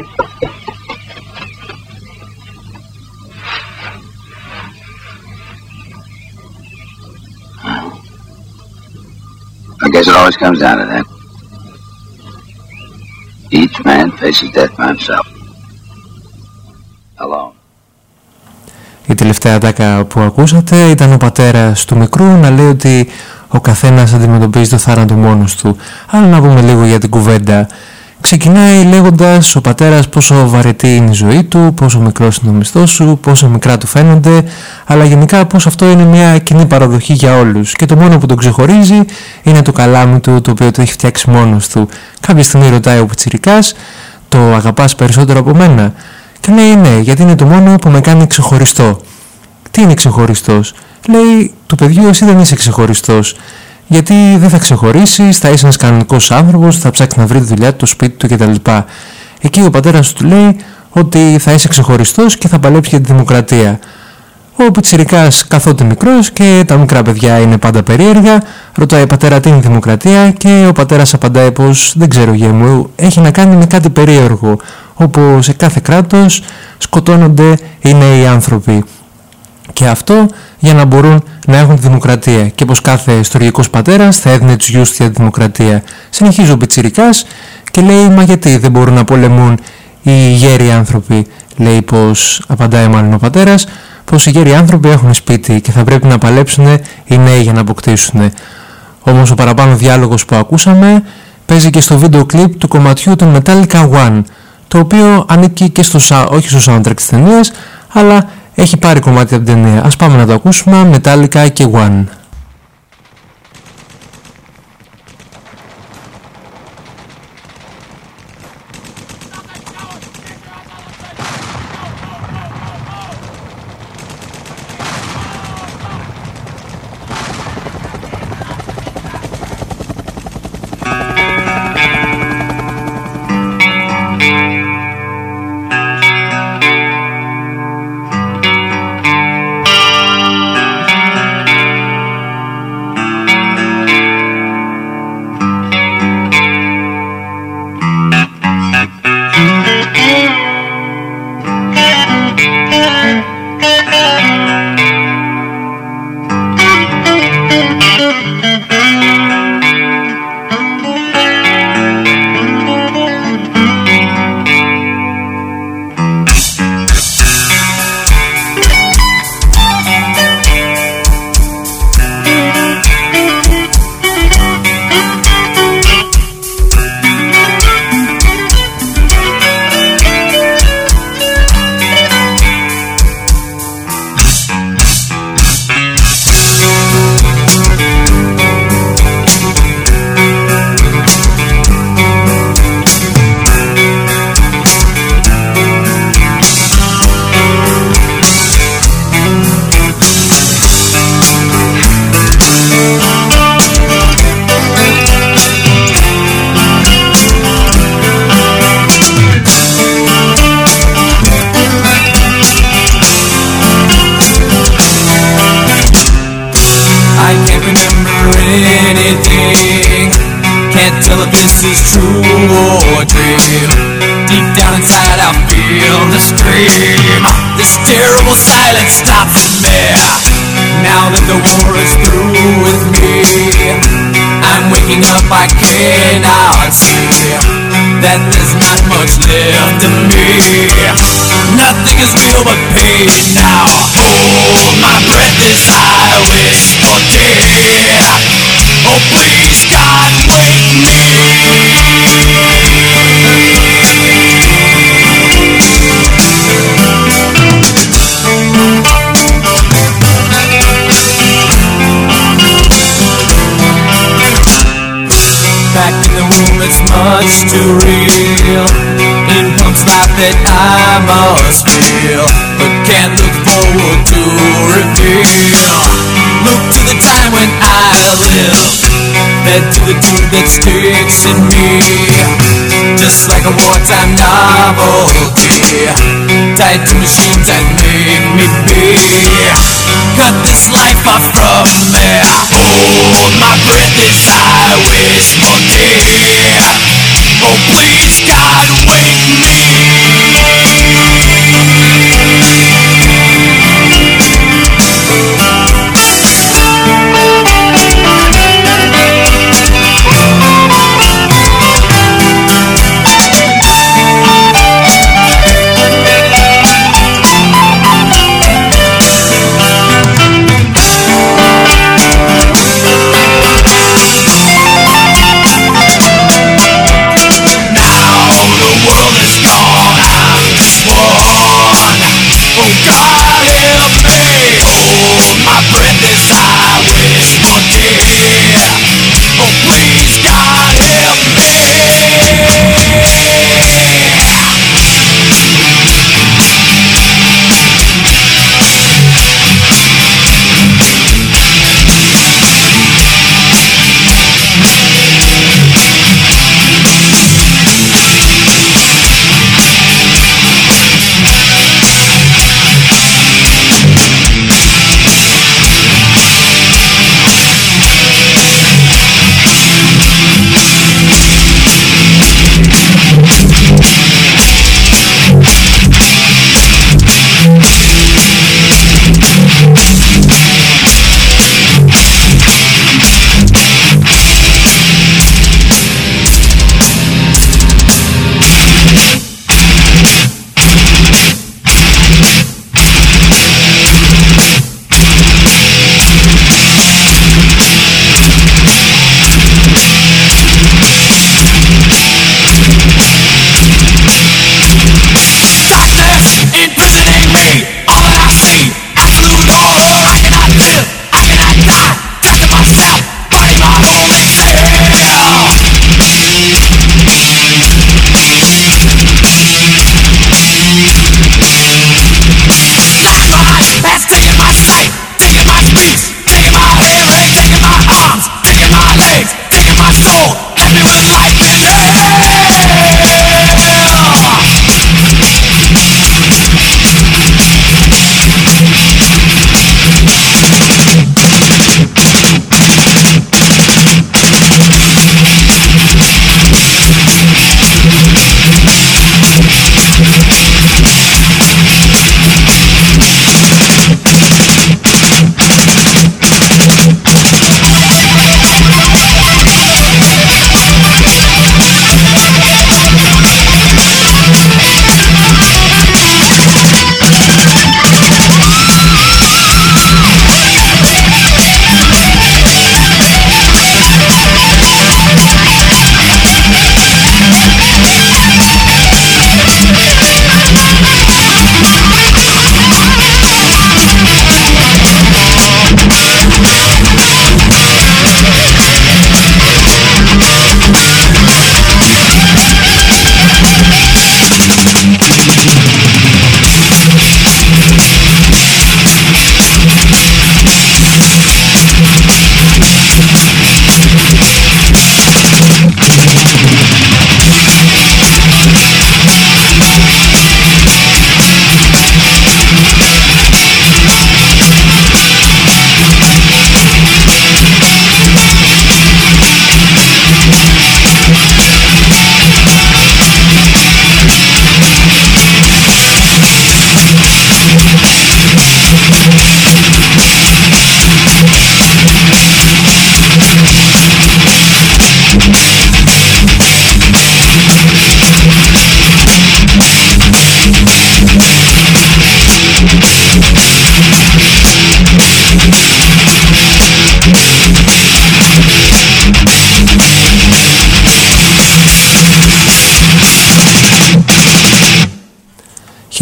Guess it always comes down to that. Each man faces death by himself. Alone. Η τελευταία τάκα που ακούσατε ήταν ο πατέρας του μικρού να λέει ότι ο καθένας αντιμετωπίζει το θάνατο μόνος του. Αλλά να πούμε λίγο για την κουβέντα. Ξεκινάει λέγοντας ο πατέρας πόσο βαρετή είναι η ζωή του, πόσο μικρός είναι ο μισθός σου, πόσο μικρά του φαίνονται, αλλά γενικά πως αυτό είναι μια κοινή παραδοχή για όλους και το μόνο που τον ξεχωρίζει είναι το καλάμι του το οποίο το έχει φτιάξει μόνος του. Κάποια στιγμή ρωτάει ο Πιτσιρικάς, το αγαπάς περισσότερο από μένα; Και λέει ναι γιατί είναι το μόνο που με κάνει ξεχωριστό. Τι είναι ξεχωριστός, λέει του παιδιού εσύ δεν είσαι ξεχωριστός γιατί δεν θα ξεχωρίσει, θα είσαι ένας κανονικός άνθρωπος, θα ψάξει να βρει τη δουλειά του, το σπίτι του κτλ. Εκεί ο πατέρας του λέει ότι θα είσαι ξεχωριστός και θα παλέψει για τη δημοκρατία. Ο Πιτσυρικά καθότι μικρός και τα μικρά παιδιά είναι πάντα περίεργα. Ρωτάει πατέρα τι είναι η δημοκρατία και ο πατέρας απαντάει πως δεν ξέρω γε μου, έχει να κάνει με κάτι περίεργο. Όπου σε κάθε κράτος σκοτώνονται οι νέοι άνθρωποι. Και αυτό για να μπορούν να έχουν τη δημοκρατία και πως κάθε ιστορικός πατέρας θα έδινε τους γιους για τη δημοκρατία. Συνεχίζει ο Πιτσιρικάς και λέει μα γιατί δεν μπορούν να πολεμούν οι γέροι άνθρωποι. Λέει πως, απαντάει μάλλον ο πατέρας, πως οι γέροι άνθρωποι έχουν σπίτι και θα πρέπει να παλέψουν οι νέοι για να αποκτήσουν. Όμως ο παραπάνω διάλογος που ακούσαμε παίζει και στο βίντεο κλιπ του κομματιού των Metallica One, το οποίο ανήκει και στο, όχι στο soundtrack της ταινίας, αλλά έχει πάρει κομμάτι από την ταινία. Ας πάμε να το ακούσουμε, Metallica και One.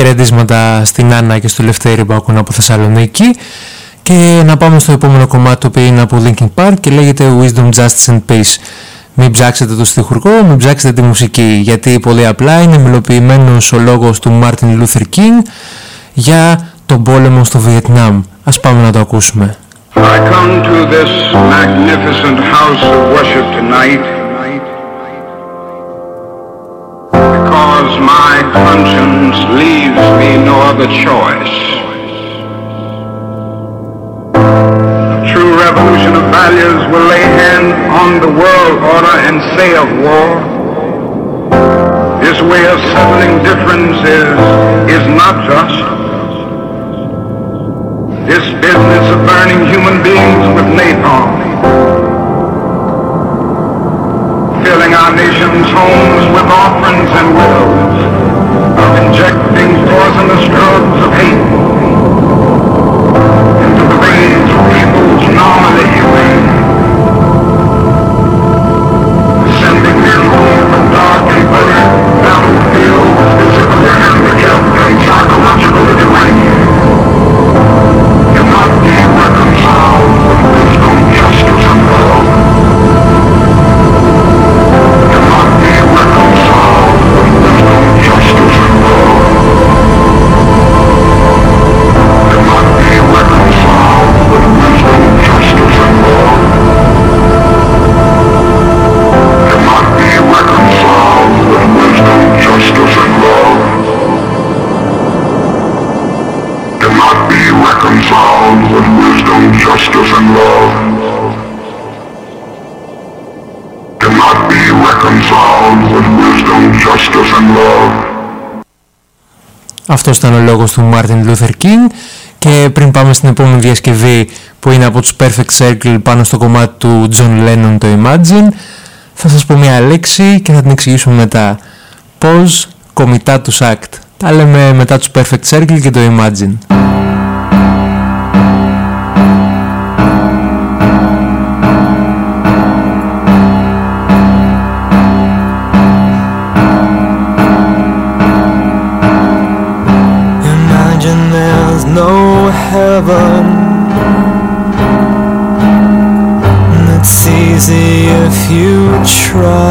Χαιρετίσματα στην Άννα και στο Λευτέρη που ακούν από Θεσσαλονίκη και να πάμε στο επόμενο κομμάτι το οποίο είναι από Linkin Park και λέγεται Wisdom, Justice and Peace. Μην ψάξετε το στιχουργό, μην ψάξετε τη μουσική γιατί πολύ απλά είναι μελοποιημένος ο λόγος του Martin Luther King για τον πόλεμο στο Βιετνάμ. Ας πάμε να το ακούσουμε. I come to this magnificent house of worship tonight other choice. Αυτός ήταν ο λόγος του Martin Luther King και πριν πάμε στην επόμενη διασκευή που είναι από τους Perfect Circle πάνω στο κομμάτι του John Lennon το Imagine θα σας πω μια λέξη και θα την εξηγήσουμε μετά. Πώς κομιτά τους Act. Τα λέμε μετά τους Perfect Circle και το Imagine. Imagine try.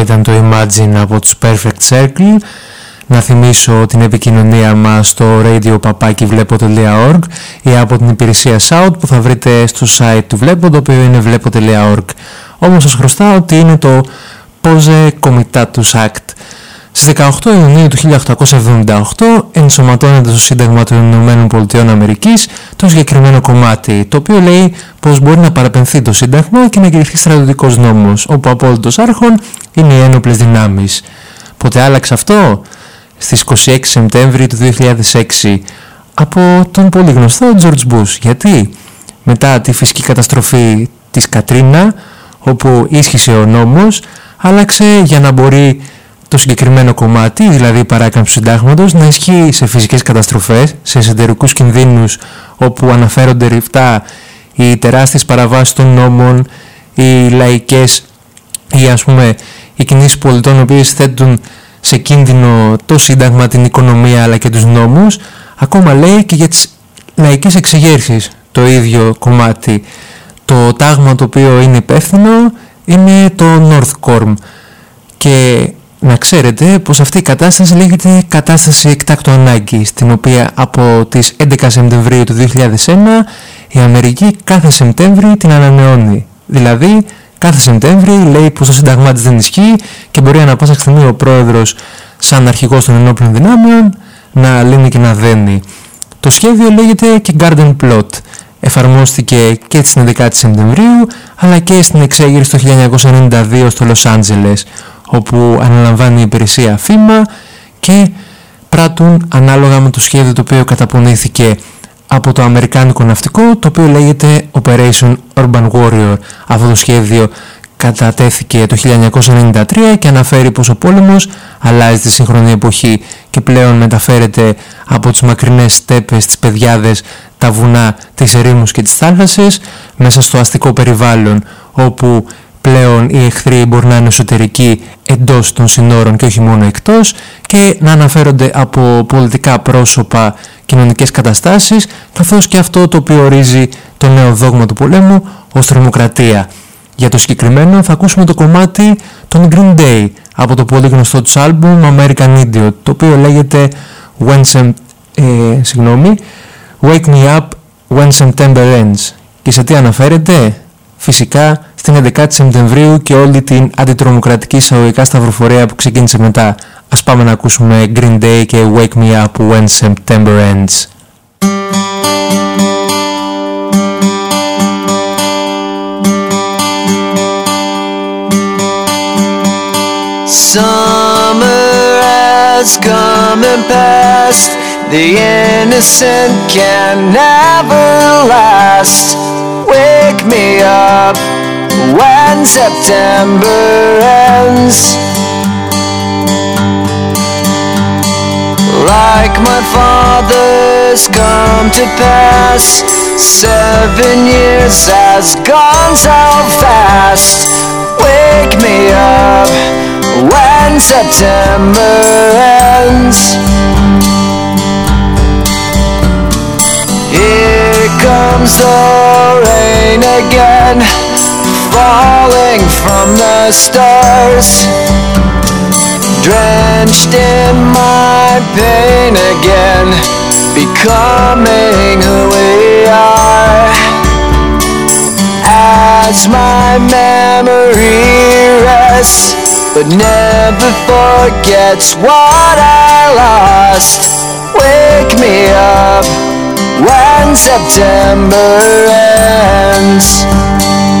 Αυτό ήταν το Imagine από τους Perfect Circle. Να θυμίσω την επικοινωνία μας στο radiopapakivlepo.org ή από την υπηρεσία Shout που θα βρείτε στο site του Βλέπω, το οποίο είναι βλέπω.org. Όμως σας χρωστάω ότι είναι το Pose Comitatus Act. Στις 18 Ιουνίου του 1878 ενσωματώνεται στο Σύνταγμα των Ηνωμένων Πολιτειών Αμερικής το συγκεκριμένο κομμάτι, το οποίο λέει πως μπορεί να παραπενθεί το Σύνταγμα και να κηρυχθεί στρατιωτικός νόμος, όπου απόλυτος άρχον είναι οι ένοπλες δυνάμεις. Πότε άλλαξε αυτό; Στις 26 Σεπτέμβρη του 2006 από τον πολύ γνωστό George Bush. Γιατί; Μετά τη φυσική καταστροφή της Κατρίνα, όπου ίσχυσε ο νόμος, άλλαξε για να μπορεί το συγκεκριμένο κομμάτι, δηλαδή η παράκαμψη του συντάγματος, να ισχύει σε φυσικές καταστροφές, σε εσωτερικούς κινδύνους όπου αναφέρονται ρηφτά οι τεράστιες παραβάσεις των νόμων, οι λαϊκές ή ας πούμε οι κινήσεις πολιτών οι οποίες θέτουν σε κίνδυνο το σύνταγμα, την οικονομία αλλά και τους νόμους, ακόμα λέει και για τις λαϊκές εξεγέρσεις το ίδιο κομμάτι. Το τάγμα το οποίο είναι υπεύθυνο είναι το North Corm και να ξέρετε πως αυτή η κατάσταση λέγεται κατάσταση εκτάκτου ανάγκη στην οποία από τις 11 Σεπτεμβρίου του 2001 η Αμερική κάθε Σεπτέμβρη την ανανεώνει. Δηλαδή κάθε Σεπτέμβρη λέει πως το σύνταγμά της δεν ισχύει και μπορεί ανά πάσα στιγμή ο πρόεδρος σαν αρχηγός των ενόπλων δυνάμεων να λύνει και να δένει. Το σχέδιο λέγεται και Garden Plot. Εφαρμόστηκε και στην 11 Σεπτεμβρίου αλλά και στην εξέγερση το 1992 στο Λος Άντζελες όπου αναλαμβάνει η υπηρεσία FEMA και πράττουν ανάλογα με το σχέδιο το οποίο καταπονήθηκε από το Αμερικάνικο Ναυτικό το οποίο λέγεται Operation Urban Warrior. Αυτό το σχέδιο κατατέθηκε το 1993 και αναφέρει πως ο πόλεμος αλλάζει τη σύγχρονη εποχή και πλέον μεταφέρεται από τις μακρινές στέπες, τις πεδιάδες, τα βουνά, τις ερήμους και τις θάλασσες μέσα στο αστικό περιβάλλον όπου πλέον οι εχθροί μπορεί να είναι εσωτερικοί εντός των συνόρων και όχι μόνο εκτός και να αναφέρονται από πολιτικά πρόσωπα κοινωνικές καταστάσεις καθώς και αυτό το οποίο ορίζει το νέο δόγμα του πολέμου ως τρομοκρατία. Για το συγκεκριμένο θα ακούσουμε το κομμάτι των Green Day από το πολύ γνωστό τους άλμπουμ American Idiot το οποίο λέγεται When Sem... ε, συγγνώμη, Wake Me Up When September Ends και σε τι αναφέρεται; Φυσικά στην 11η Σεπτεμβρίου και όλη την αντιτρομοκρατική εισαγωγικά σταυροφορία που ξεκίνησε μετά. Ας πάμε να ακούσουμε Green Day και Wake Me Up When September Ends. Summer has come and passed. The innocent can never last. wake me up when September ends. Like my father's come to pass, seven years has gone so fast. Wake me up when September ends. Here comes the rain again, falling from the stars. Drenched in my pain again, becoming who we are. As my memory rests, but never forgets what I lost. Wake me up when September ends.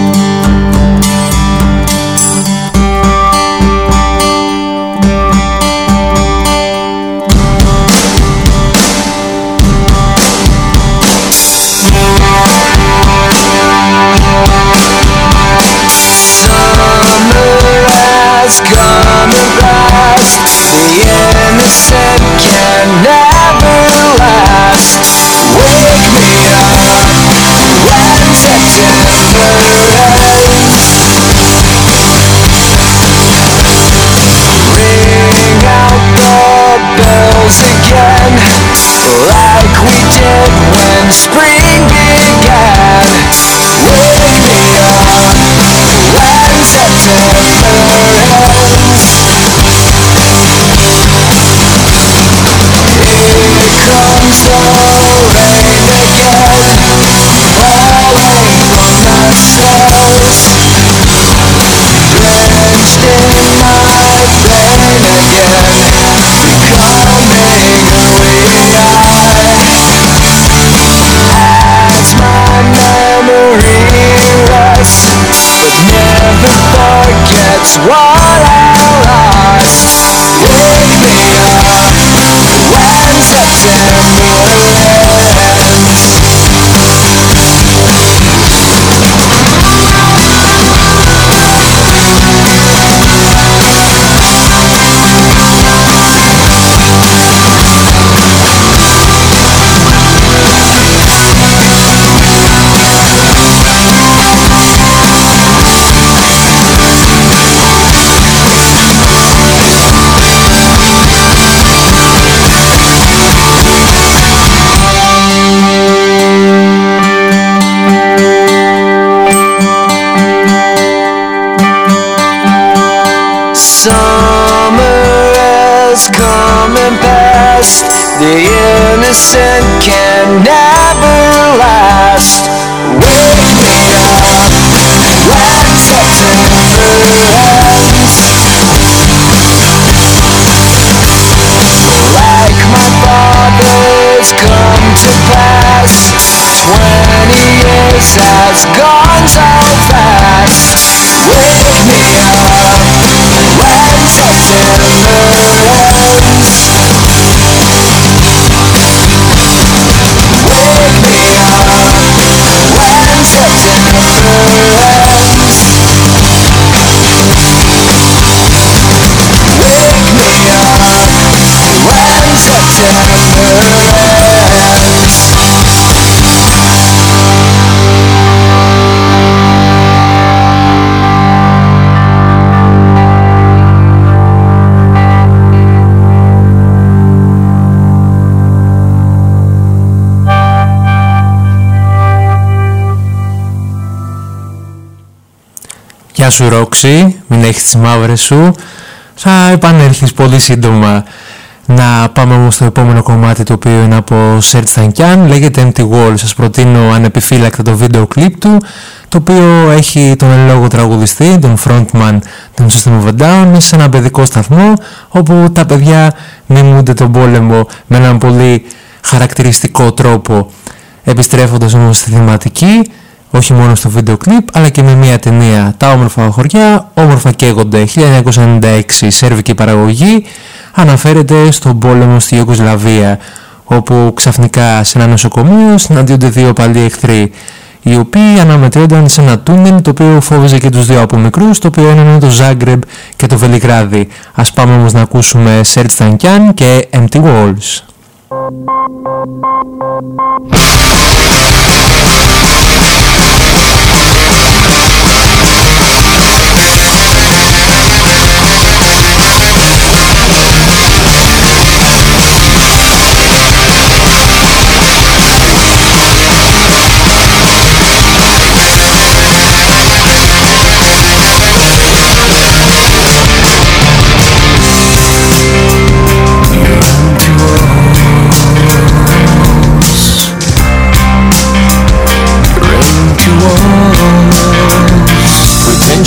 Γεια σου Ρόξη, μην έχεις τις μαύρες σου. Θα επανέλθεις πολύ σύντομα. Να πάμε όμως στο επόμενο κομμάτι το οποίο είναι από Serge Tankian, λέγεται Empty Wall. Σας προτείνω ανεπιφύλακτα το βίντεο κλιπ του, το οποίο έχει τον εν λόγω τραγουδιστή, τον frontman των System of a Down, σε ένα παιδικό σταθμό, όπου τα παιδιά μιμούνται τον πόλεμο με έναν πολύ χαρακτηριστικό τρόπο. Επιστρέφοντας όμως στη θεματική, όχι μόνο στο βίντεο κλιπ αλλά και με μια ταινία «Τα όμορφα χωριά, όμορφα καίγονται» 1996 σέρβικη παραγωγή αναφέρεται στον πόλεμο στη Ιουγκοσλαβία όπου ξαφνικά σε ένα νοσοκομείο συναντιόνται δύο παλιοί εχθροί οι οποίοι αναμετρώνταν σε ένα τούνελ το οποίο φόβιζε και τους δύο από μικρούς το οποίο είναι το Ζάγκρεμπ και το Βελιγράδι. Ας πάμε όμως να ακούσουμε Serge Tankian και Empty Walls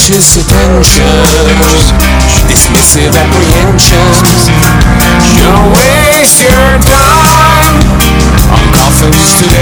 anxious attentions, dismissive apprehensions. Don't waste your time on coffins today.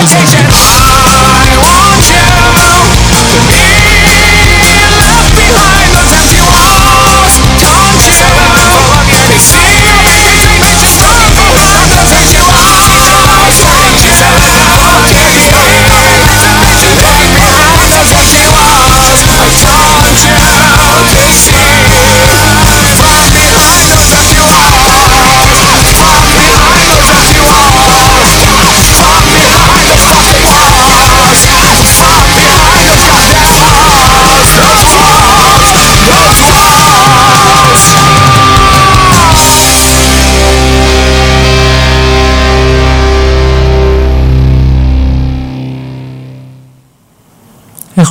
Temptation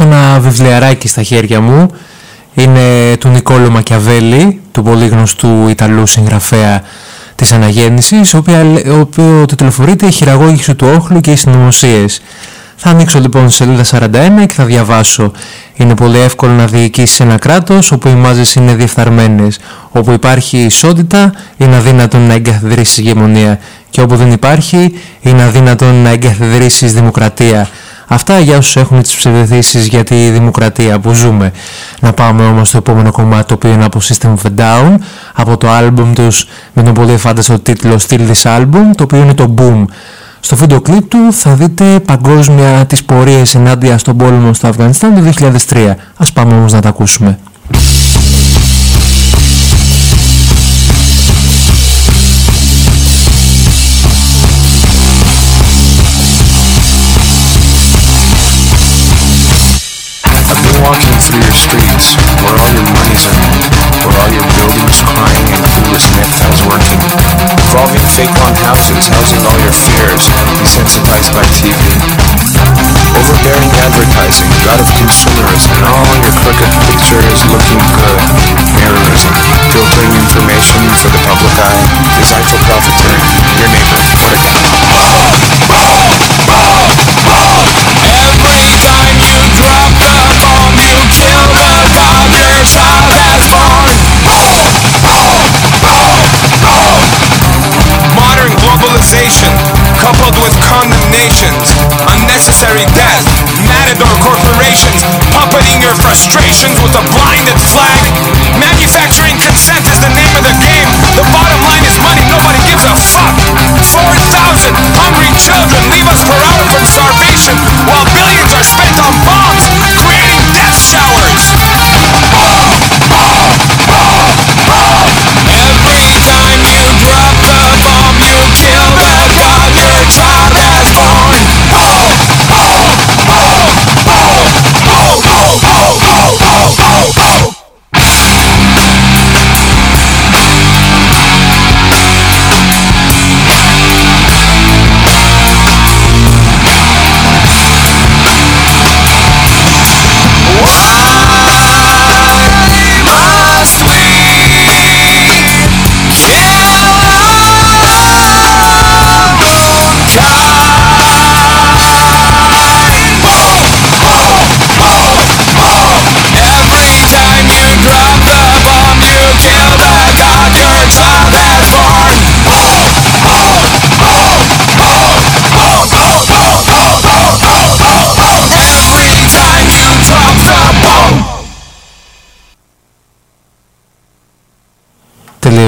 Έχω ένα βιβλιαράκι στα χέρια μου. Είναι του Νικόλο Μακιαβέλη, του πολύ γνωστού Ιταλού συγγραφέα της Αναγέννησης, ο οποίο, ο οποίο τιτλοφορείται «Η χειραγώγηση του όχλου και οι συνωμοσίες». Θα ανοίξω λοιπόν στη σελίδα 41 και θα διαβάσω. Είναι πολύ εύκολο να διοικήσεις ένα κράτος όπου οι μάζες είναι διεφθαρμένες. Όπου υπάρχει ισότητα είναι αδύνατον να εγκαθιδρύσεις ηγεμονία. Και όπου δεν υπάρχει είναι αδύνατον να εγκαθιδρύσεις δημοκρατία. Αυτά για όσους έχουν τις ψευδεθήσεις για τη δημοκρατία που ζούμε. Να πάμε όμως στο επόμενο κομμάτι το οποίο είναι από System of a Down από το άλμπουμ τους με τον πολύ φάνταστο τίτλο Still This Album το οποίο είναι το Boom. Στο βίντεο κλιπ του θα δείτε παγκόσμια τις πορείες ενάντια στον πόλεμο στο Αφγανιστάν το 2003. Ας πάμε όμως να τα ακούσουμε. Walking through your streets, where all your money's earned, where all your buildings crying and foolish neckties working, revolving fake-long houses housing all your fears, desensitized by TV. Overbearing advertising, god of consumerism, and all your crooked pictures looking good. Mirrorism, filtering information for the public eye, designed for profiteering. Your neighbor, what Modern globalization, coupled with condemnations, unnecessary matador corporations, puppeting your frustrations with a blinded flag. Manufacturing consent is the name of the game. The bottom line is money, nobody gives a fuck. 4,000 hungry children leave us for starvation, while billions are spent on bombs.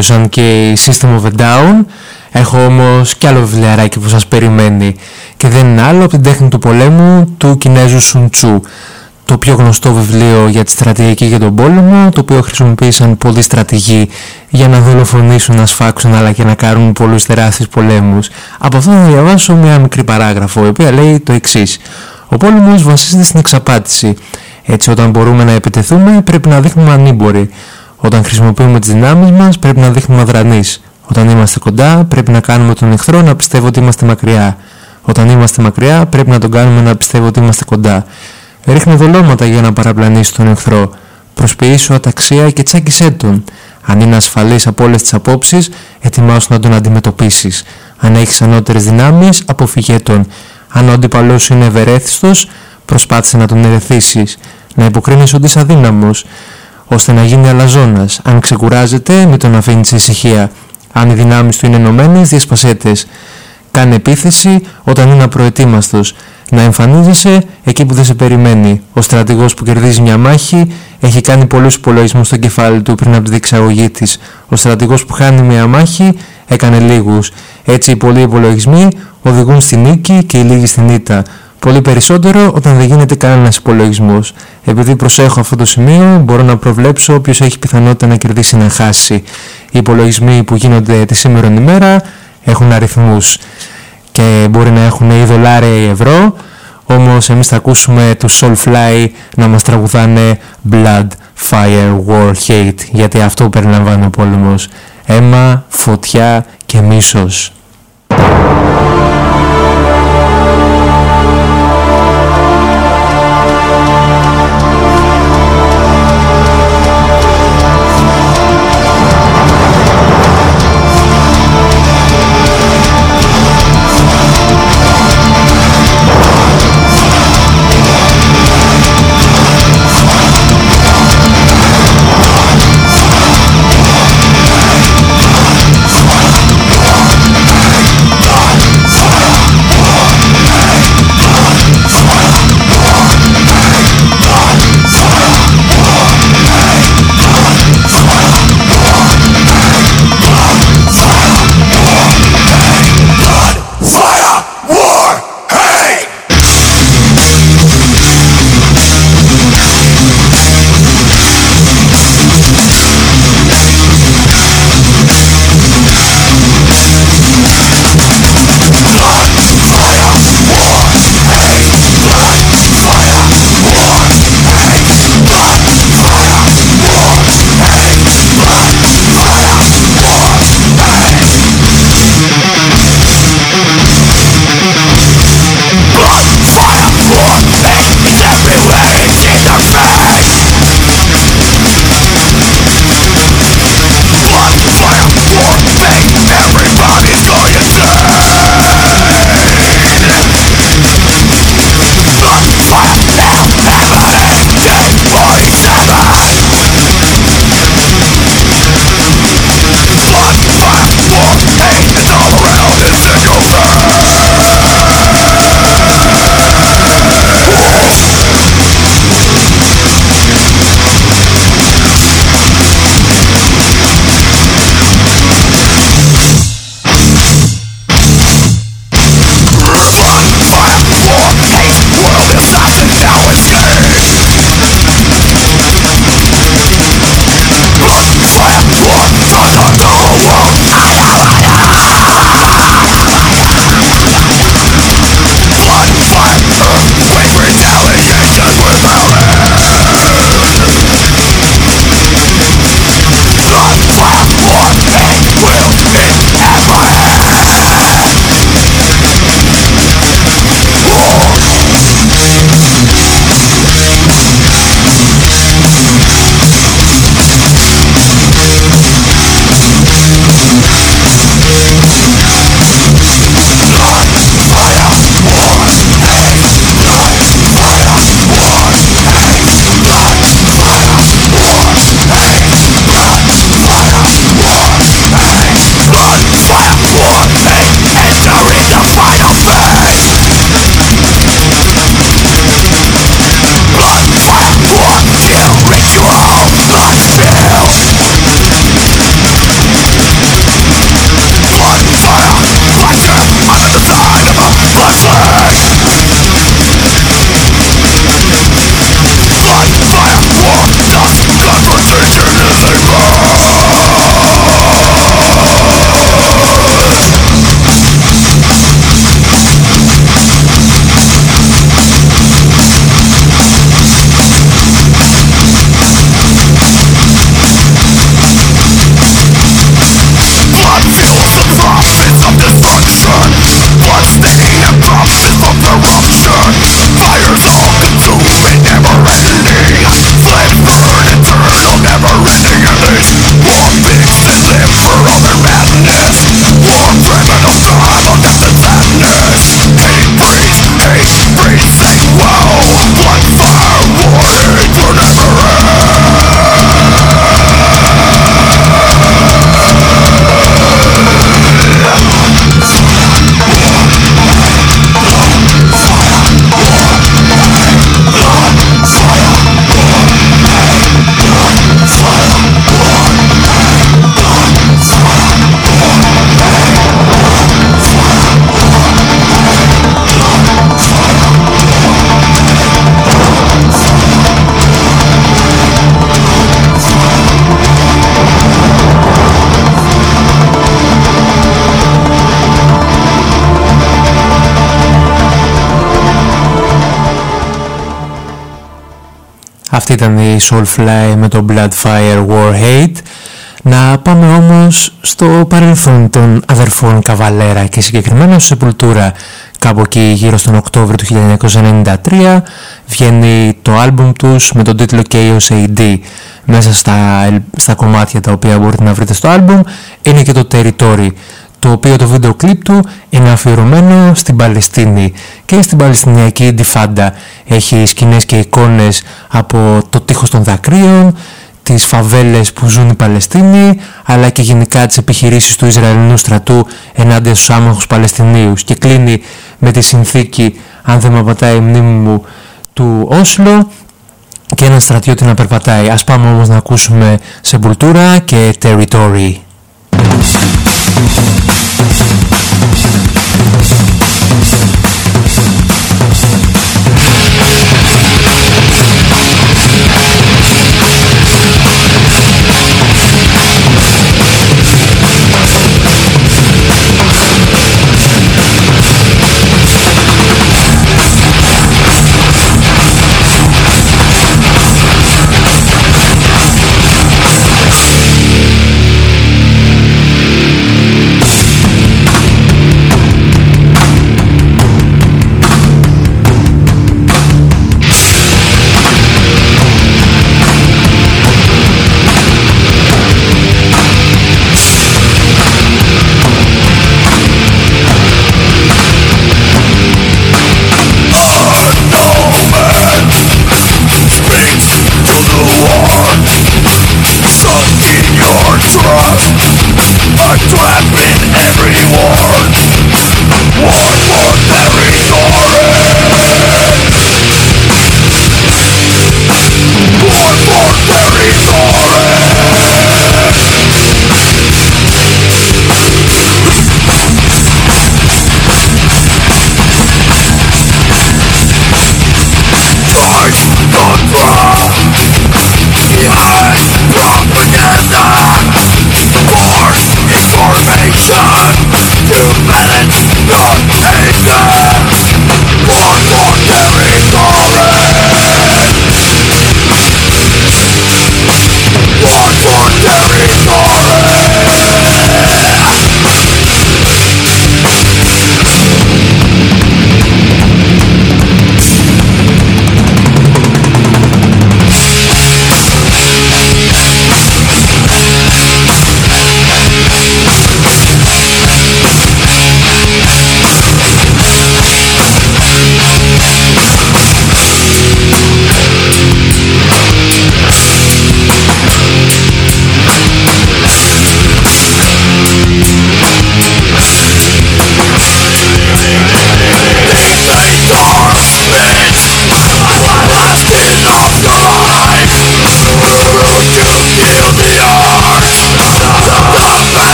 Τελείωσαν και οι System of a Down. Έχω όμως κι άλλο βιβλιαράκι που σας περιμένει και δεν είναι άλλο από την τέχνη του πολέμου του Κινέζου Σουν Τσου. Το πιο γνωστό βιβλίο για τη στρατηγική και τον πόλεμο, το οποίο χρησιμοποίησαν πολλοί στρατηγοί για να δολοφονήσουν, να σφάξουν αλλά και να κάνουν πολλούς τεράστιους πολέμους. Από αυτό θα διαβάσω μια μικρή παράγραφο, η οποία λέει το εξής. Ο πόλεμος βασίζεται στην εξαπάτηση. Έτσι όταν μπορούμε να επιτεθούμε πρέπει να δείχνουμε ανήμποροι. Όταν χρησιμοποιούμε τις δυνάμεις μας πρέπει να δείχνουμε αδρανείς. Όταν είμαστε κοντά πρέπει να κάνουμε τον εχθρό να πιστεύω ότι είμαστε μακριά. Όταν είμαστε μακριά πρέπει να τον κάνουμε να πιστεύω ότι είμαστε κοντά. Ρίχνε δολώματα για να παραπλανήσει τον εχθρό. Προσποιήσου αταξία και τσάκισέ τον. Αν είναι ασφαλής από όλες τις απόψεις, ετοιμάσου να τον αντιμετωπίσεις. Αν έχεις ανώτερες δυνάμεις, αποφυγέ τον. Αν ο αντίπαλός σου είναι ευερέθιστος, προσπάθησε να τον ερεθίσεις. Να υποκρίνεις ότι είσαι αδύναμος, ώστε να γίνει αλαζόνας. Αν ξεκουράζεται, μην τον αφήνεις σε ησυχία. Αν οι δυνάμεις του είναι ενωμένες, διασπασέτες. Κάνε επίθεση όταν είναι απροετοίμαστος. Να εμφανίζεσαι εκεί που δεν σε περιμένει. Ο στρατηγός που κερδίζει μια μάχη έχει κάνει πολλούς υπολογισμούς στο κεφάλι του πριν από τη διεξαγωγή της. Ο στρατηγός που χάνει μια μάχη έκανε λίγους. Έτσι οι πολλοί υπολογισμοί οδηγούν στη νίκη και οι λίγοι στην ήττα. Πολύ περισσότερο όταν δεν γίνεται κανένας υπολογισμός. Επειδή προσέχω αυτό το σημείο, μπορώ να προβλέψω όποιος έχει πιθανότητα να κερδίσει να χάσει. Οι υπολογισμοί που γίνονται τη σήμερα ημέρα έχουν αριθμούς και μπορεί να έχουν ή δολάρια ή ευρώ, όμως εμείς θα ακούσουμε τους Soulfly να μας τραγουδάνε Blood, Fire, War, Hate, γιατί αυτό περιλαμβάνει ο πόλεμος. Αίμα, φωτιά και μίσος. Αυτή ήταν η Soulfly με το Bloodfire War Hate. Να πάμε όμως στο παρελθόν των αδερφών Καβαλέρα και συγκεκριμένα στη Σεπουλτούρα κάπου εκεί γύρω στον Οκτώβριο του 1993 βγαίνει το άλμπουμ τους με τον τίτλο Chaos AD μέσα στα, στα κομμάτια τα οποία μπορείτε να βρείτε στο άλμπουμ είναι και το Territory το οποίο το βίντεο κλιπ του είναι αφιερωμένο στην Παλαιστίνη και στην Παλαιστινιακή Ιντιφάντα. Έχει σκηνές και εικόνες από το τείχος των δακρύων, τις φαβέλες που ζουν οι Παλαιστίνοι, αλλά και γενικά τις επιχειρήσεις του Ισραηλινού στρατού ενάντια στους άμαχους Παλαιστινίους και κλείνει με τη συνθήκη, αν δεν με απατάει η μνήμη μου, του Όσλο και ένα στρατιώτη να περπατάει. Ας πάμε όμως να ακούσουμε Σεμπουλτούρα και Territory.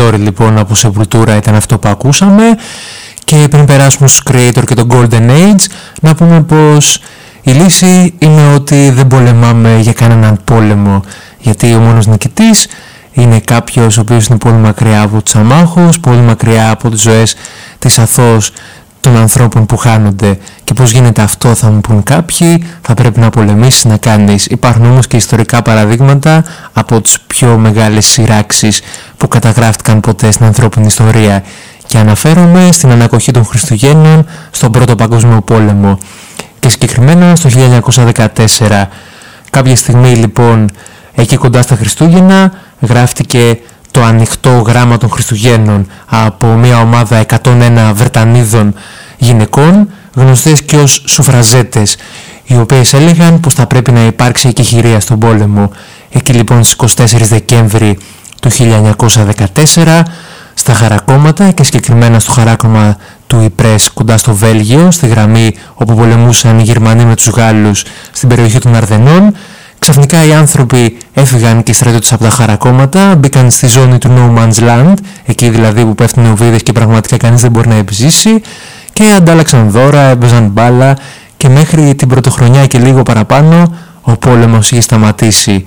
Territory λοιπόν από Σεπουλτούρα ήταν αυτό που ακούσαμε. Και πριν περάσουμε στους Creator και τον Golden Age να πούμε πως η λύση είναι ότι δεν πολεμάμε για κανέναν πόλεμο γιατί ο μόνος νικητής είναι κάποιος ο οποίος είναι πολύ μακριά από τους αμάχους, πολύ μακριά από τις ζωές της αθώος των ανθρώπων που χάνονται και πώς γίνεται αυτό θα μου πούν κάποιοι. Θα πρέπει να πολεμήσεις να κάνεις. Υπάρχουν όμως και ιστορικά παραδείγματα από τις πιο μεγάλες σειράξεις που καταγράφτηκαν ποτέ στην ανθρώπινη ιστορία. Και αναφέρομαι στην ανακοχή των Χριστουγέννων στον Πρώτο Παγκόσμιο Πόλεμο. Και συγκεκριμένα στο 1914 κάποια στιγμή λοιπόν εκεί κοντά στα Χριστούγεννα γράφτηκε το ανοιχτό γράμμα των Χριστουγέννων από μια ομάδα 101 Βρετανίδων γυναικών γνωστές και ως σουφραζέτες οι οποίες έλεγαν πως θα πρέπει να υπάρξει εκεχηρία στον πόλεμο. Εκεί λοιπόν στις 24 Δεκέμβρη του 1914 στα χαρακόμματα και συγκεκριμένα στο χαράκομα του Ιπρές κοντά στο Βέλγιο, στη γραμμή όπου πολεμούσαν οι Γερμανοί με τους Γάλλους στην περιοχή των Αρδενών Ξαφνικά οι άνθρωποι έφυγαν και οι στρατιώτες από τα χαρακόμματα, μπήκαν στη ζώνη του No Man's Land, εκεί δηλαδή που πέφτουν οβίδες και πραγματικά κανείς δεν μπορεί να επιζήσει και αντάλλαξαν δώρα, έπαιζαν μπάλα και μέχρι την πρωτοχρονιά και λίγο παραπάνω ο πόλεμος είχε σταματήσει.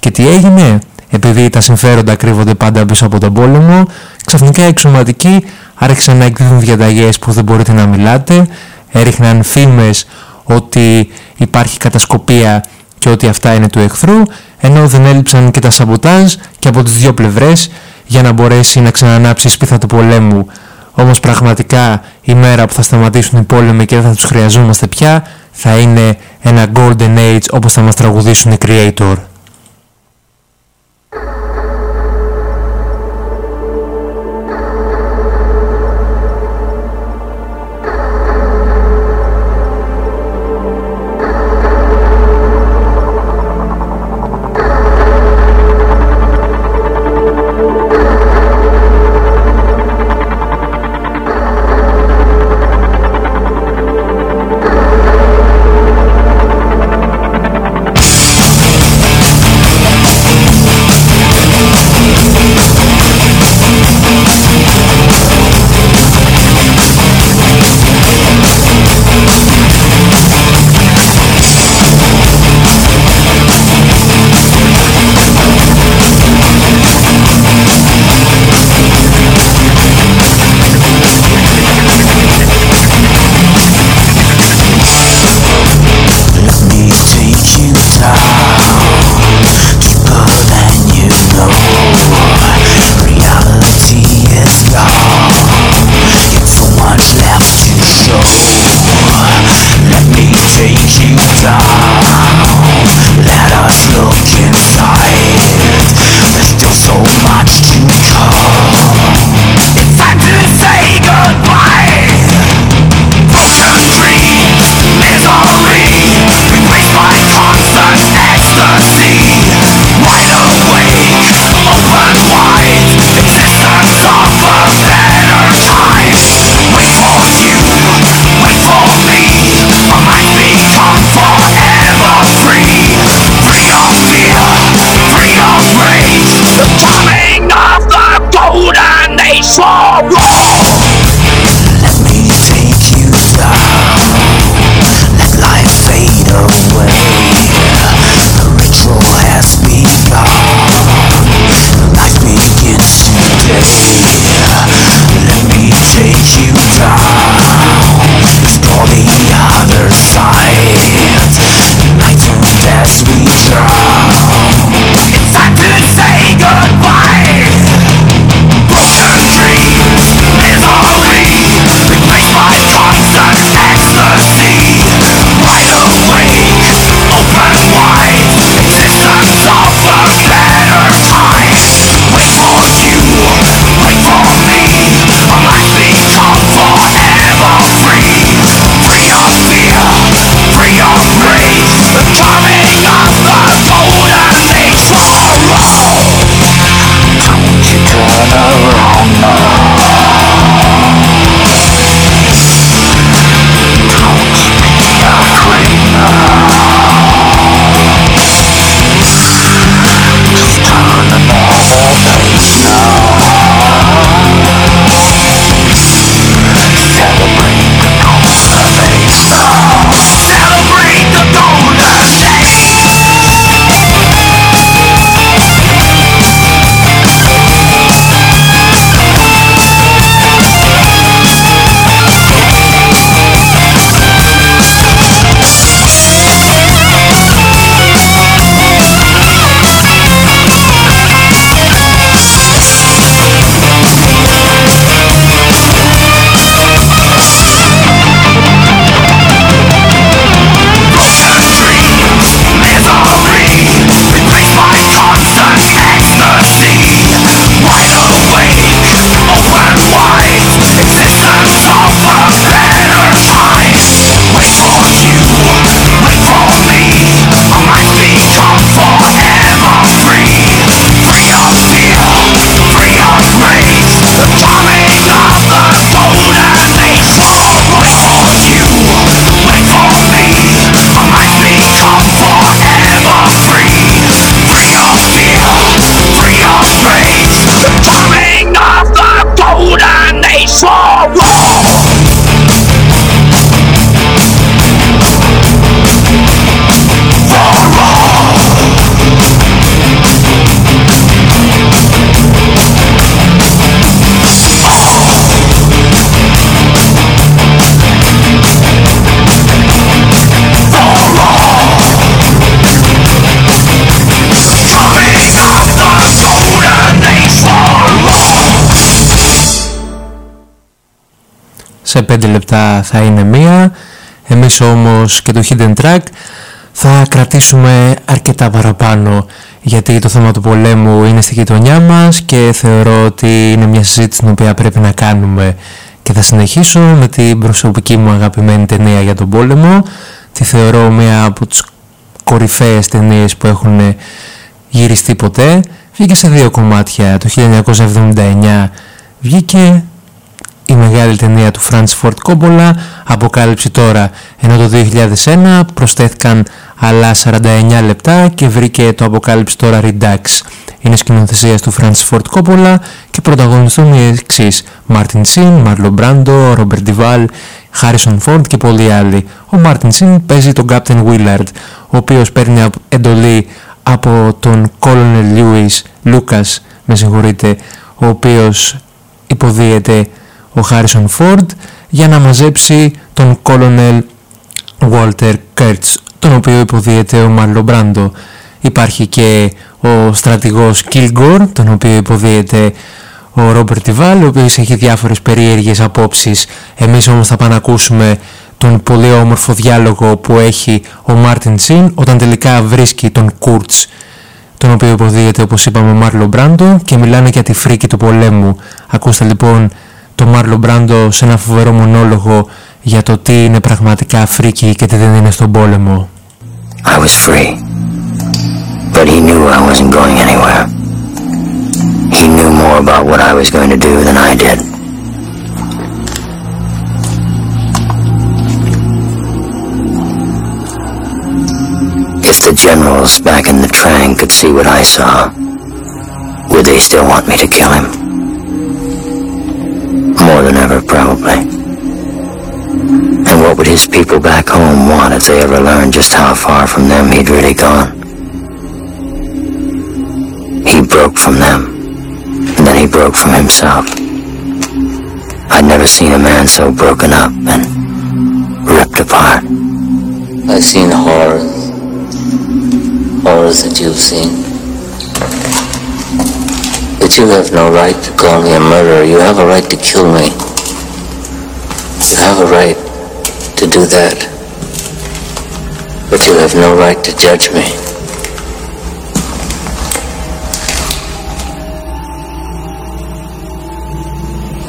Και τι έγινε, επειδή τα συμφέροντα κρύβονται πάντα πίσω από τον πόλεμο, ξαφνικά οι εξωματικοί άρχισαν να εκδίδουν διαταγές που δεν μπορείτε να μιλάτε, έριχναν φήμες ότι υπάρχει κατασκοπία και ότι αυτά είναι του εχθρού, ενώ δεν έλειψαν και τα σαμποτάζ και από τις δύο πλευρές για να μπορέσει να ξανανάψει η σπίθα του πολέμου. Όμως πραγματικά η μέρα που θα σταματήσουν οι πόλεμοι και δεν θα τους χρειαζόμαστε πια θα είναι ένα golden age όπως θα μας τραγουδήσουν οι creator. Σε 5 λεπτά θα είναι μία. Εμείς όμως και το Hidden Track θα κρατήσουμε αρκετά παραπάνω γιατί το θέμα του πολέμου είναι στη γειτονιά μας και θεωρώ ότι είναι μια συζήτηση την οποία πρέπει να κάνουμε. Και θα συνεχίσω με την προσωπική μου αγαπημένη ταινία για τον πόλεμο. Τη θεωρώ μια από τις κορυφαίες ταινίες που έχουν γυριστεί ποτέ. Βγήκε σε δύο κομμάτια. Το 1979 βγήκε η μεγάλη ταινία του Francis Ford Coppola αποκάλυψη τώρα ενώ το 2001 προσθέθηκαν άλλα 49 λεπτά και βρήκε το αποκάλυψη τώρα Redux είναι σκηνοθεσίας του Francis Ford Coppola και πρωταγωνιστούν οι εξής Martin Sheen, Marlon Brando, Robert Duvall, Harrison Ford και πολλοί άλλοι. Ο Martin Sheen παίζει τον Captain Willard, ο οποίος παίρνει εντολή από τον Colonel Lewis Lucas, με συγχωρείτε, ο οποίος υποδίεται ο Harrison Ford για να μαζέψει τον Colonel Walter Kurtz, τον οποίο υποδίεται ο Marlon Brando. Υπάρχει και ο στρατηγός Kilgore, τον οποίο υποδίεται ο Ρόμπερτ Τιβάλ, ο οποίος έχει διάφορες περίεργες απόψεις. Εμείς όμως θα πάμε να ακούσουμε τον πολύ όμορφο διάλογο που έχει ο Μάρτιν Σιν όταν τελικά βρίσκει τον Κούρτς τον οποίο υποδίεται όπως είπαμε ο Μάρλο Μπράντο και μιλάνε για τη φρίκη του πολέμου. Ακούστε λοιπόν τον Μάρλο Μπράντο σε ένα φοβερό μονόλογο για το τι είναι πραγματικά φρίκη και τι δεν είναι στον πόλεμο. I was free, but he knew I wasn't going anywhere. He knew more about what I was going to do than I did. If the generals back in the Trang could see what I saw, would they still want me to kill him? More than ever, probably. And what would his people back home want if they ever learned just how far from them he'd really gone? He broke from them, and then he broke from himself. I'd never seen a man so broken up and ripped apart. I've seen horrors. Horrors that you've seen. You have no right to call me a murderer. You have a right to kill me. You have a right to do that. But you have no right to judge me.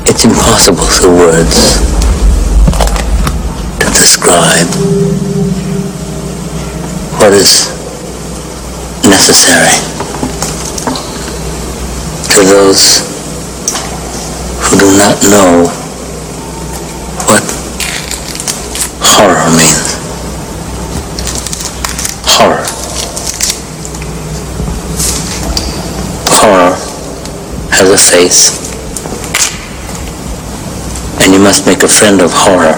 It's impossible through words to describe what is necessary to those who do not know what horror means. Horror. Horror has a face and you must make a friend of horror.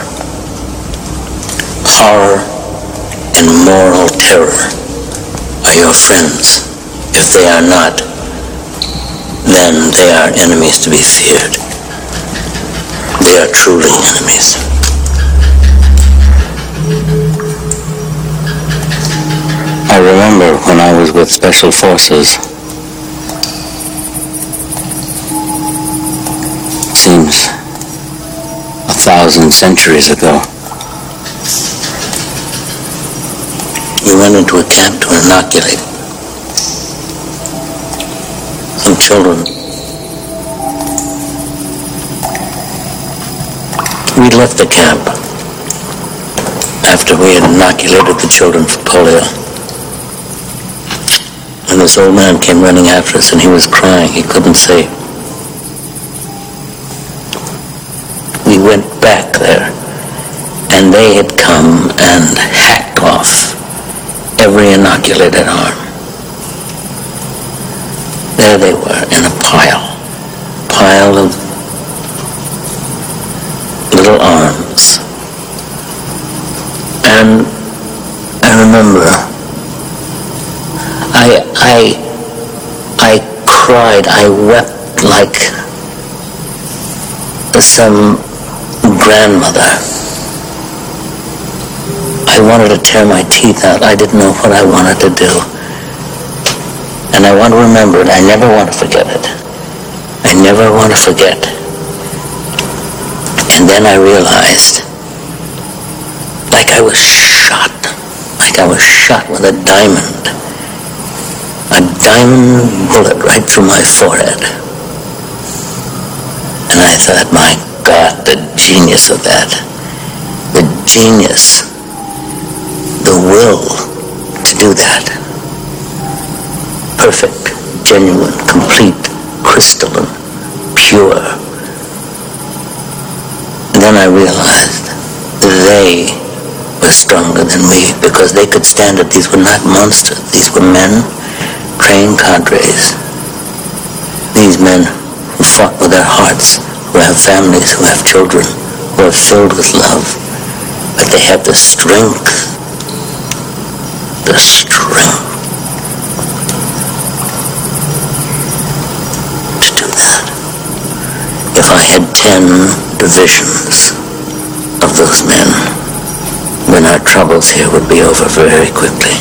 Horror and moral terror are your friends. If they are not, then they are enemies to be feared. They are truly enemies. I remember when I was with Special Forces. Seems a thousand centuries ago. We went into a camp to inoculate children. We left the camp after we had inoculated the children for polio. And this old man came running after us and he was crying. He couldn't say. We went back there and they had come and hacked off every inoculated arm. There they were in a pile, pile of little arms. And I remember I, I, I cried, I wept like some grandmother. I wanted to tear my teeth out. I didn't know what I wanted to do. And I want to remember it. I never want to forget it. I never want to forget And then I realized, like I was shot, like I was shot with a diamond, a diamond bullet right through my forehead. And I thought, my God, the genius of that, the genius, the will to do that. Perfect, genuine, complete, crystalline, pure. And then I realized they were stronger than me because they could stand it. These were not monsters. These were men, trained cadres. These men who fought with their hearts, who have families, who have children, who are filled with love. But they have the strength, the strength to do that. If I had ten divisions of those men, then our troubles here would be over very quickly.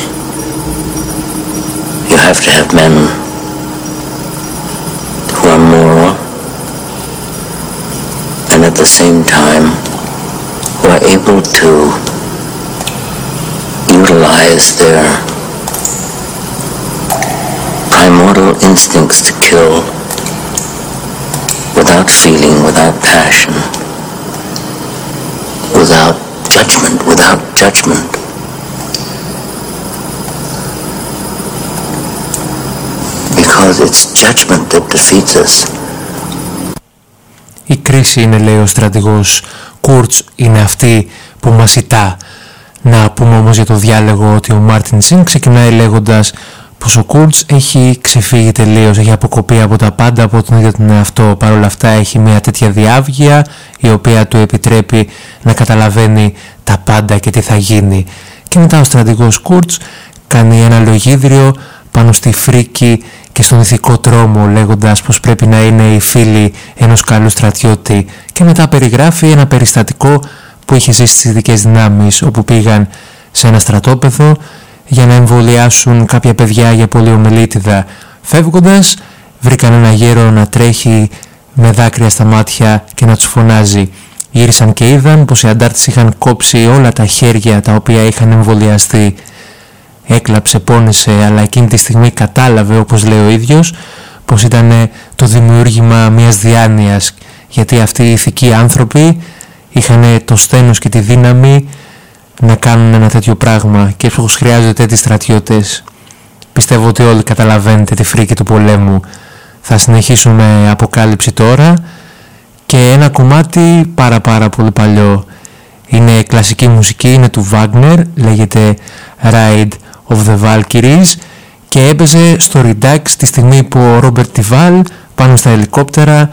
You have to have men who are moral and at the same time who are able to utilize their primordial instincts to kill passion, without judgment, without judgment. Because it's judgment that defeats us. Η κρίση είναι λέει ο στρατηγός Κούρτς είναι αυτή που μας ητά. Να πούμε όμως για το διάλογο ότι ο Μάρτιν Σιν ξεκινάει λέγοντας πως ο Κούρτς έχει ξεφύγει τελείως, έχει αποκοπεί από τα πάντα από τον ίδιο τον εαυτό. Παρ' όλα αυτά έχει μια τέτοια διάβγεια η οποία του επιτρέπει να καταλαβαίνει τα πάντα και τι θα γίνει. Και μετά ο στρατηγός Κούρτς κάνει ένα λογίδριο πάνω στη φρίκη και στον ηθικό τρόμο λέγοντας πως πρέπει να είναι οι φίλοι ενός καλού στρατιώτη και μετά περιγράφει ένα περιστατικό που είχε ζήσει στις ειδικές δυνάμεις όπου πήγαν σε ένα στρατόπεδο για να εμβολιάσουν κάποια παιδιά για πολιομελίτιδα. Φεύγοντας βρήκαν ένα γέρο να τρέχει με δάκρυα στα μάτια και να τους φωνάζει. Γύρισαν και είδαν πως οι αντάρτες είχαν κόψει όλα τα χέρια τα οποία είχαν εμβολιαστεί. Έκλαψε, πόνεσε, αλλά εκείνη τη στιγμή κατάλαβε, όπως λέει ο ίδιος, πως ήταν το δημιούργημα μιας διάνοιας, γιατί αυτοί οι ηθικοί άνθρωποι είχαν το στένος και τη δύναμη να κάνουν ένα τέτοιο πράγμα και ίσως χρειάζονται τέτοιοι στρατιώτες. Πιστεύω ότι όλοι καταλαβαίνετε τη φρίκη του πολέμου. Θα συνεχίσουμε αποκάλυψη τώρα και ένα κομμάτι πάρα πάρα πολύ παλιό. Είναι κλασική μουσική, είναι του Wagner, λέγεται Ride of the Valkyries και έπαιζε στο Redux τη στιγμή που ο Ρόμπερτ Τιβάλ πάνω στα ελικόπτερα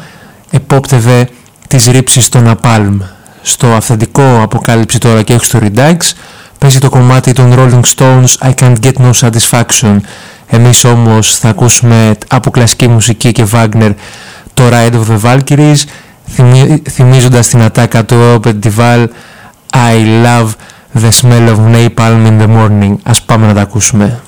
επόπτευε τις ρήψεις των Napalm. Στο αυθεντικό αποκάλυψη τώρα και όχι στο Redux παίζει το κομμάτι των Rolling Stones I Can't Get No Satisfaction. Εμείς όμως θα ακούσουμε από κλασική μουσική και Wagner το Ride of the Valkyries θυμίζοντας την ατάκα του Robert Duvall I love the smell of napalm in the morning. Ας πάμε να τα ακούσουμε.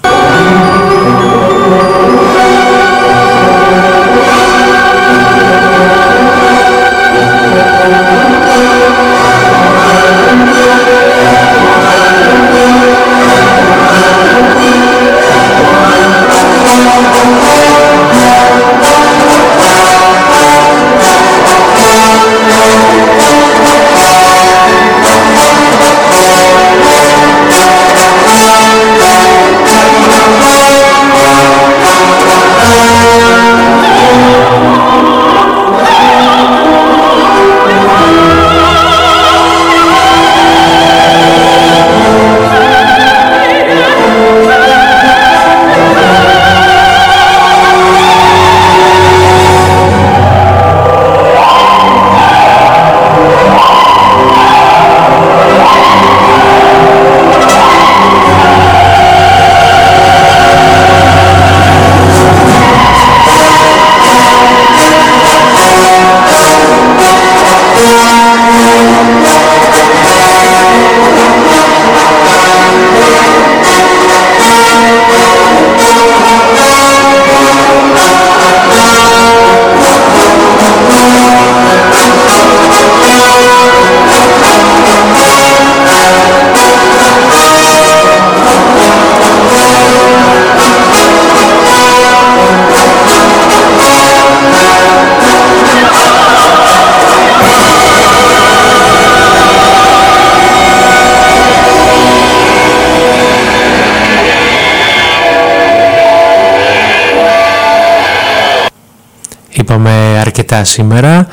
Αρκετά σήμερα.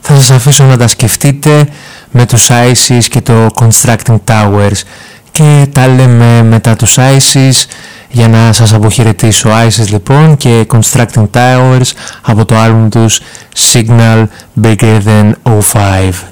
Θα σας αφήσω να τα σκεφτείτε με τους ISIS και το Constructing Towers και τα λέμε μετά τους ISIS για να σας αποχαιρετήσω. ISIS λοιπόν και Constructing Towers από το άλμπουμ τους Signal Bigger Than 05.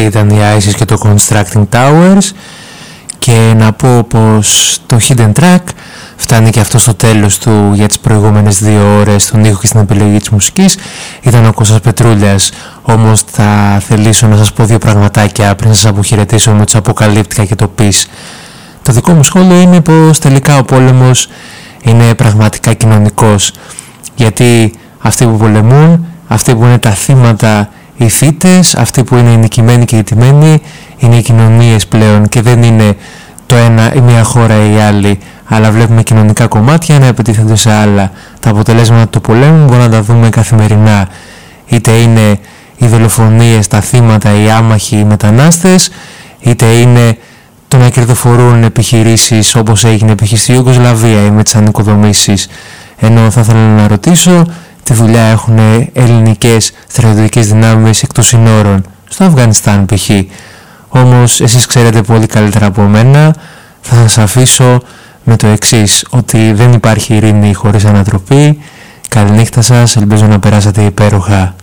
Αυτή ήταν η ISIS και το Constructing Towers. Και να πω πως το Hidden Track φτάνει και αυτό στο τέλος του για τις προηγούμενες δύο ώρες τον ήχο και στην επιλογή της μουσικής. Ήταν ο Κώστας Πετρούλιας όμως θα θελήσω να σας πω δύο πραγματάκια πριν σας αποχαιρετήσω με τους αποκαλύπτικα και το Peace. Το δικό μου σχόλιο είναι πως τελικά ο πόλεμος είναι πραγματικά κοινωνικός γιατί αυτοί που πολεμούν, αυτοί που είναι τα θύματα οι θύτες, αυτοί που είναι οι νικημένοι και οι τιμένοι είναι οι κοινωνίες πλέον και δεν είναι το ένα η μία χώρα ή η άλλη αλλά βλέπουμε κοινωνικά κομμάτια να επιτίθενται σε άλλα. Τα αποτελέσματα του πολέμου μπορούμε να τα δούμε καθημερινά. Είτε είναι οι δολοφονίες, τα θύματα, οι άμαχοι, οι μετανάστες, είτε είναι το να κερδοφορούν επιχειρήσεις όπως έγινε π.χ. στη Ιουγκοσλαβία ή με τις ανοικοδομήσεις. Ενώ θα ήθελα να ρωτήσω τι δουλειά έχουν ελληνικές στρατιωτικές δυνάμεις εκ των συνόρων στο Αφγανιστάν π.χ. Όμως εσείς ξέρετε πολύ καλύτερα από μένα, θα σας αφήσω με το εξής, ότι δεν υπάρχει ειρήνη χωρίς ανατροπή. Καληνύχτα σας, ελπίζω να περάσετε υπέροχα.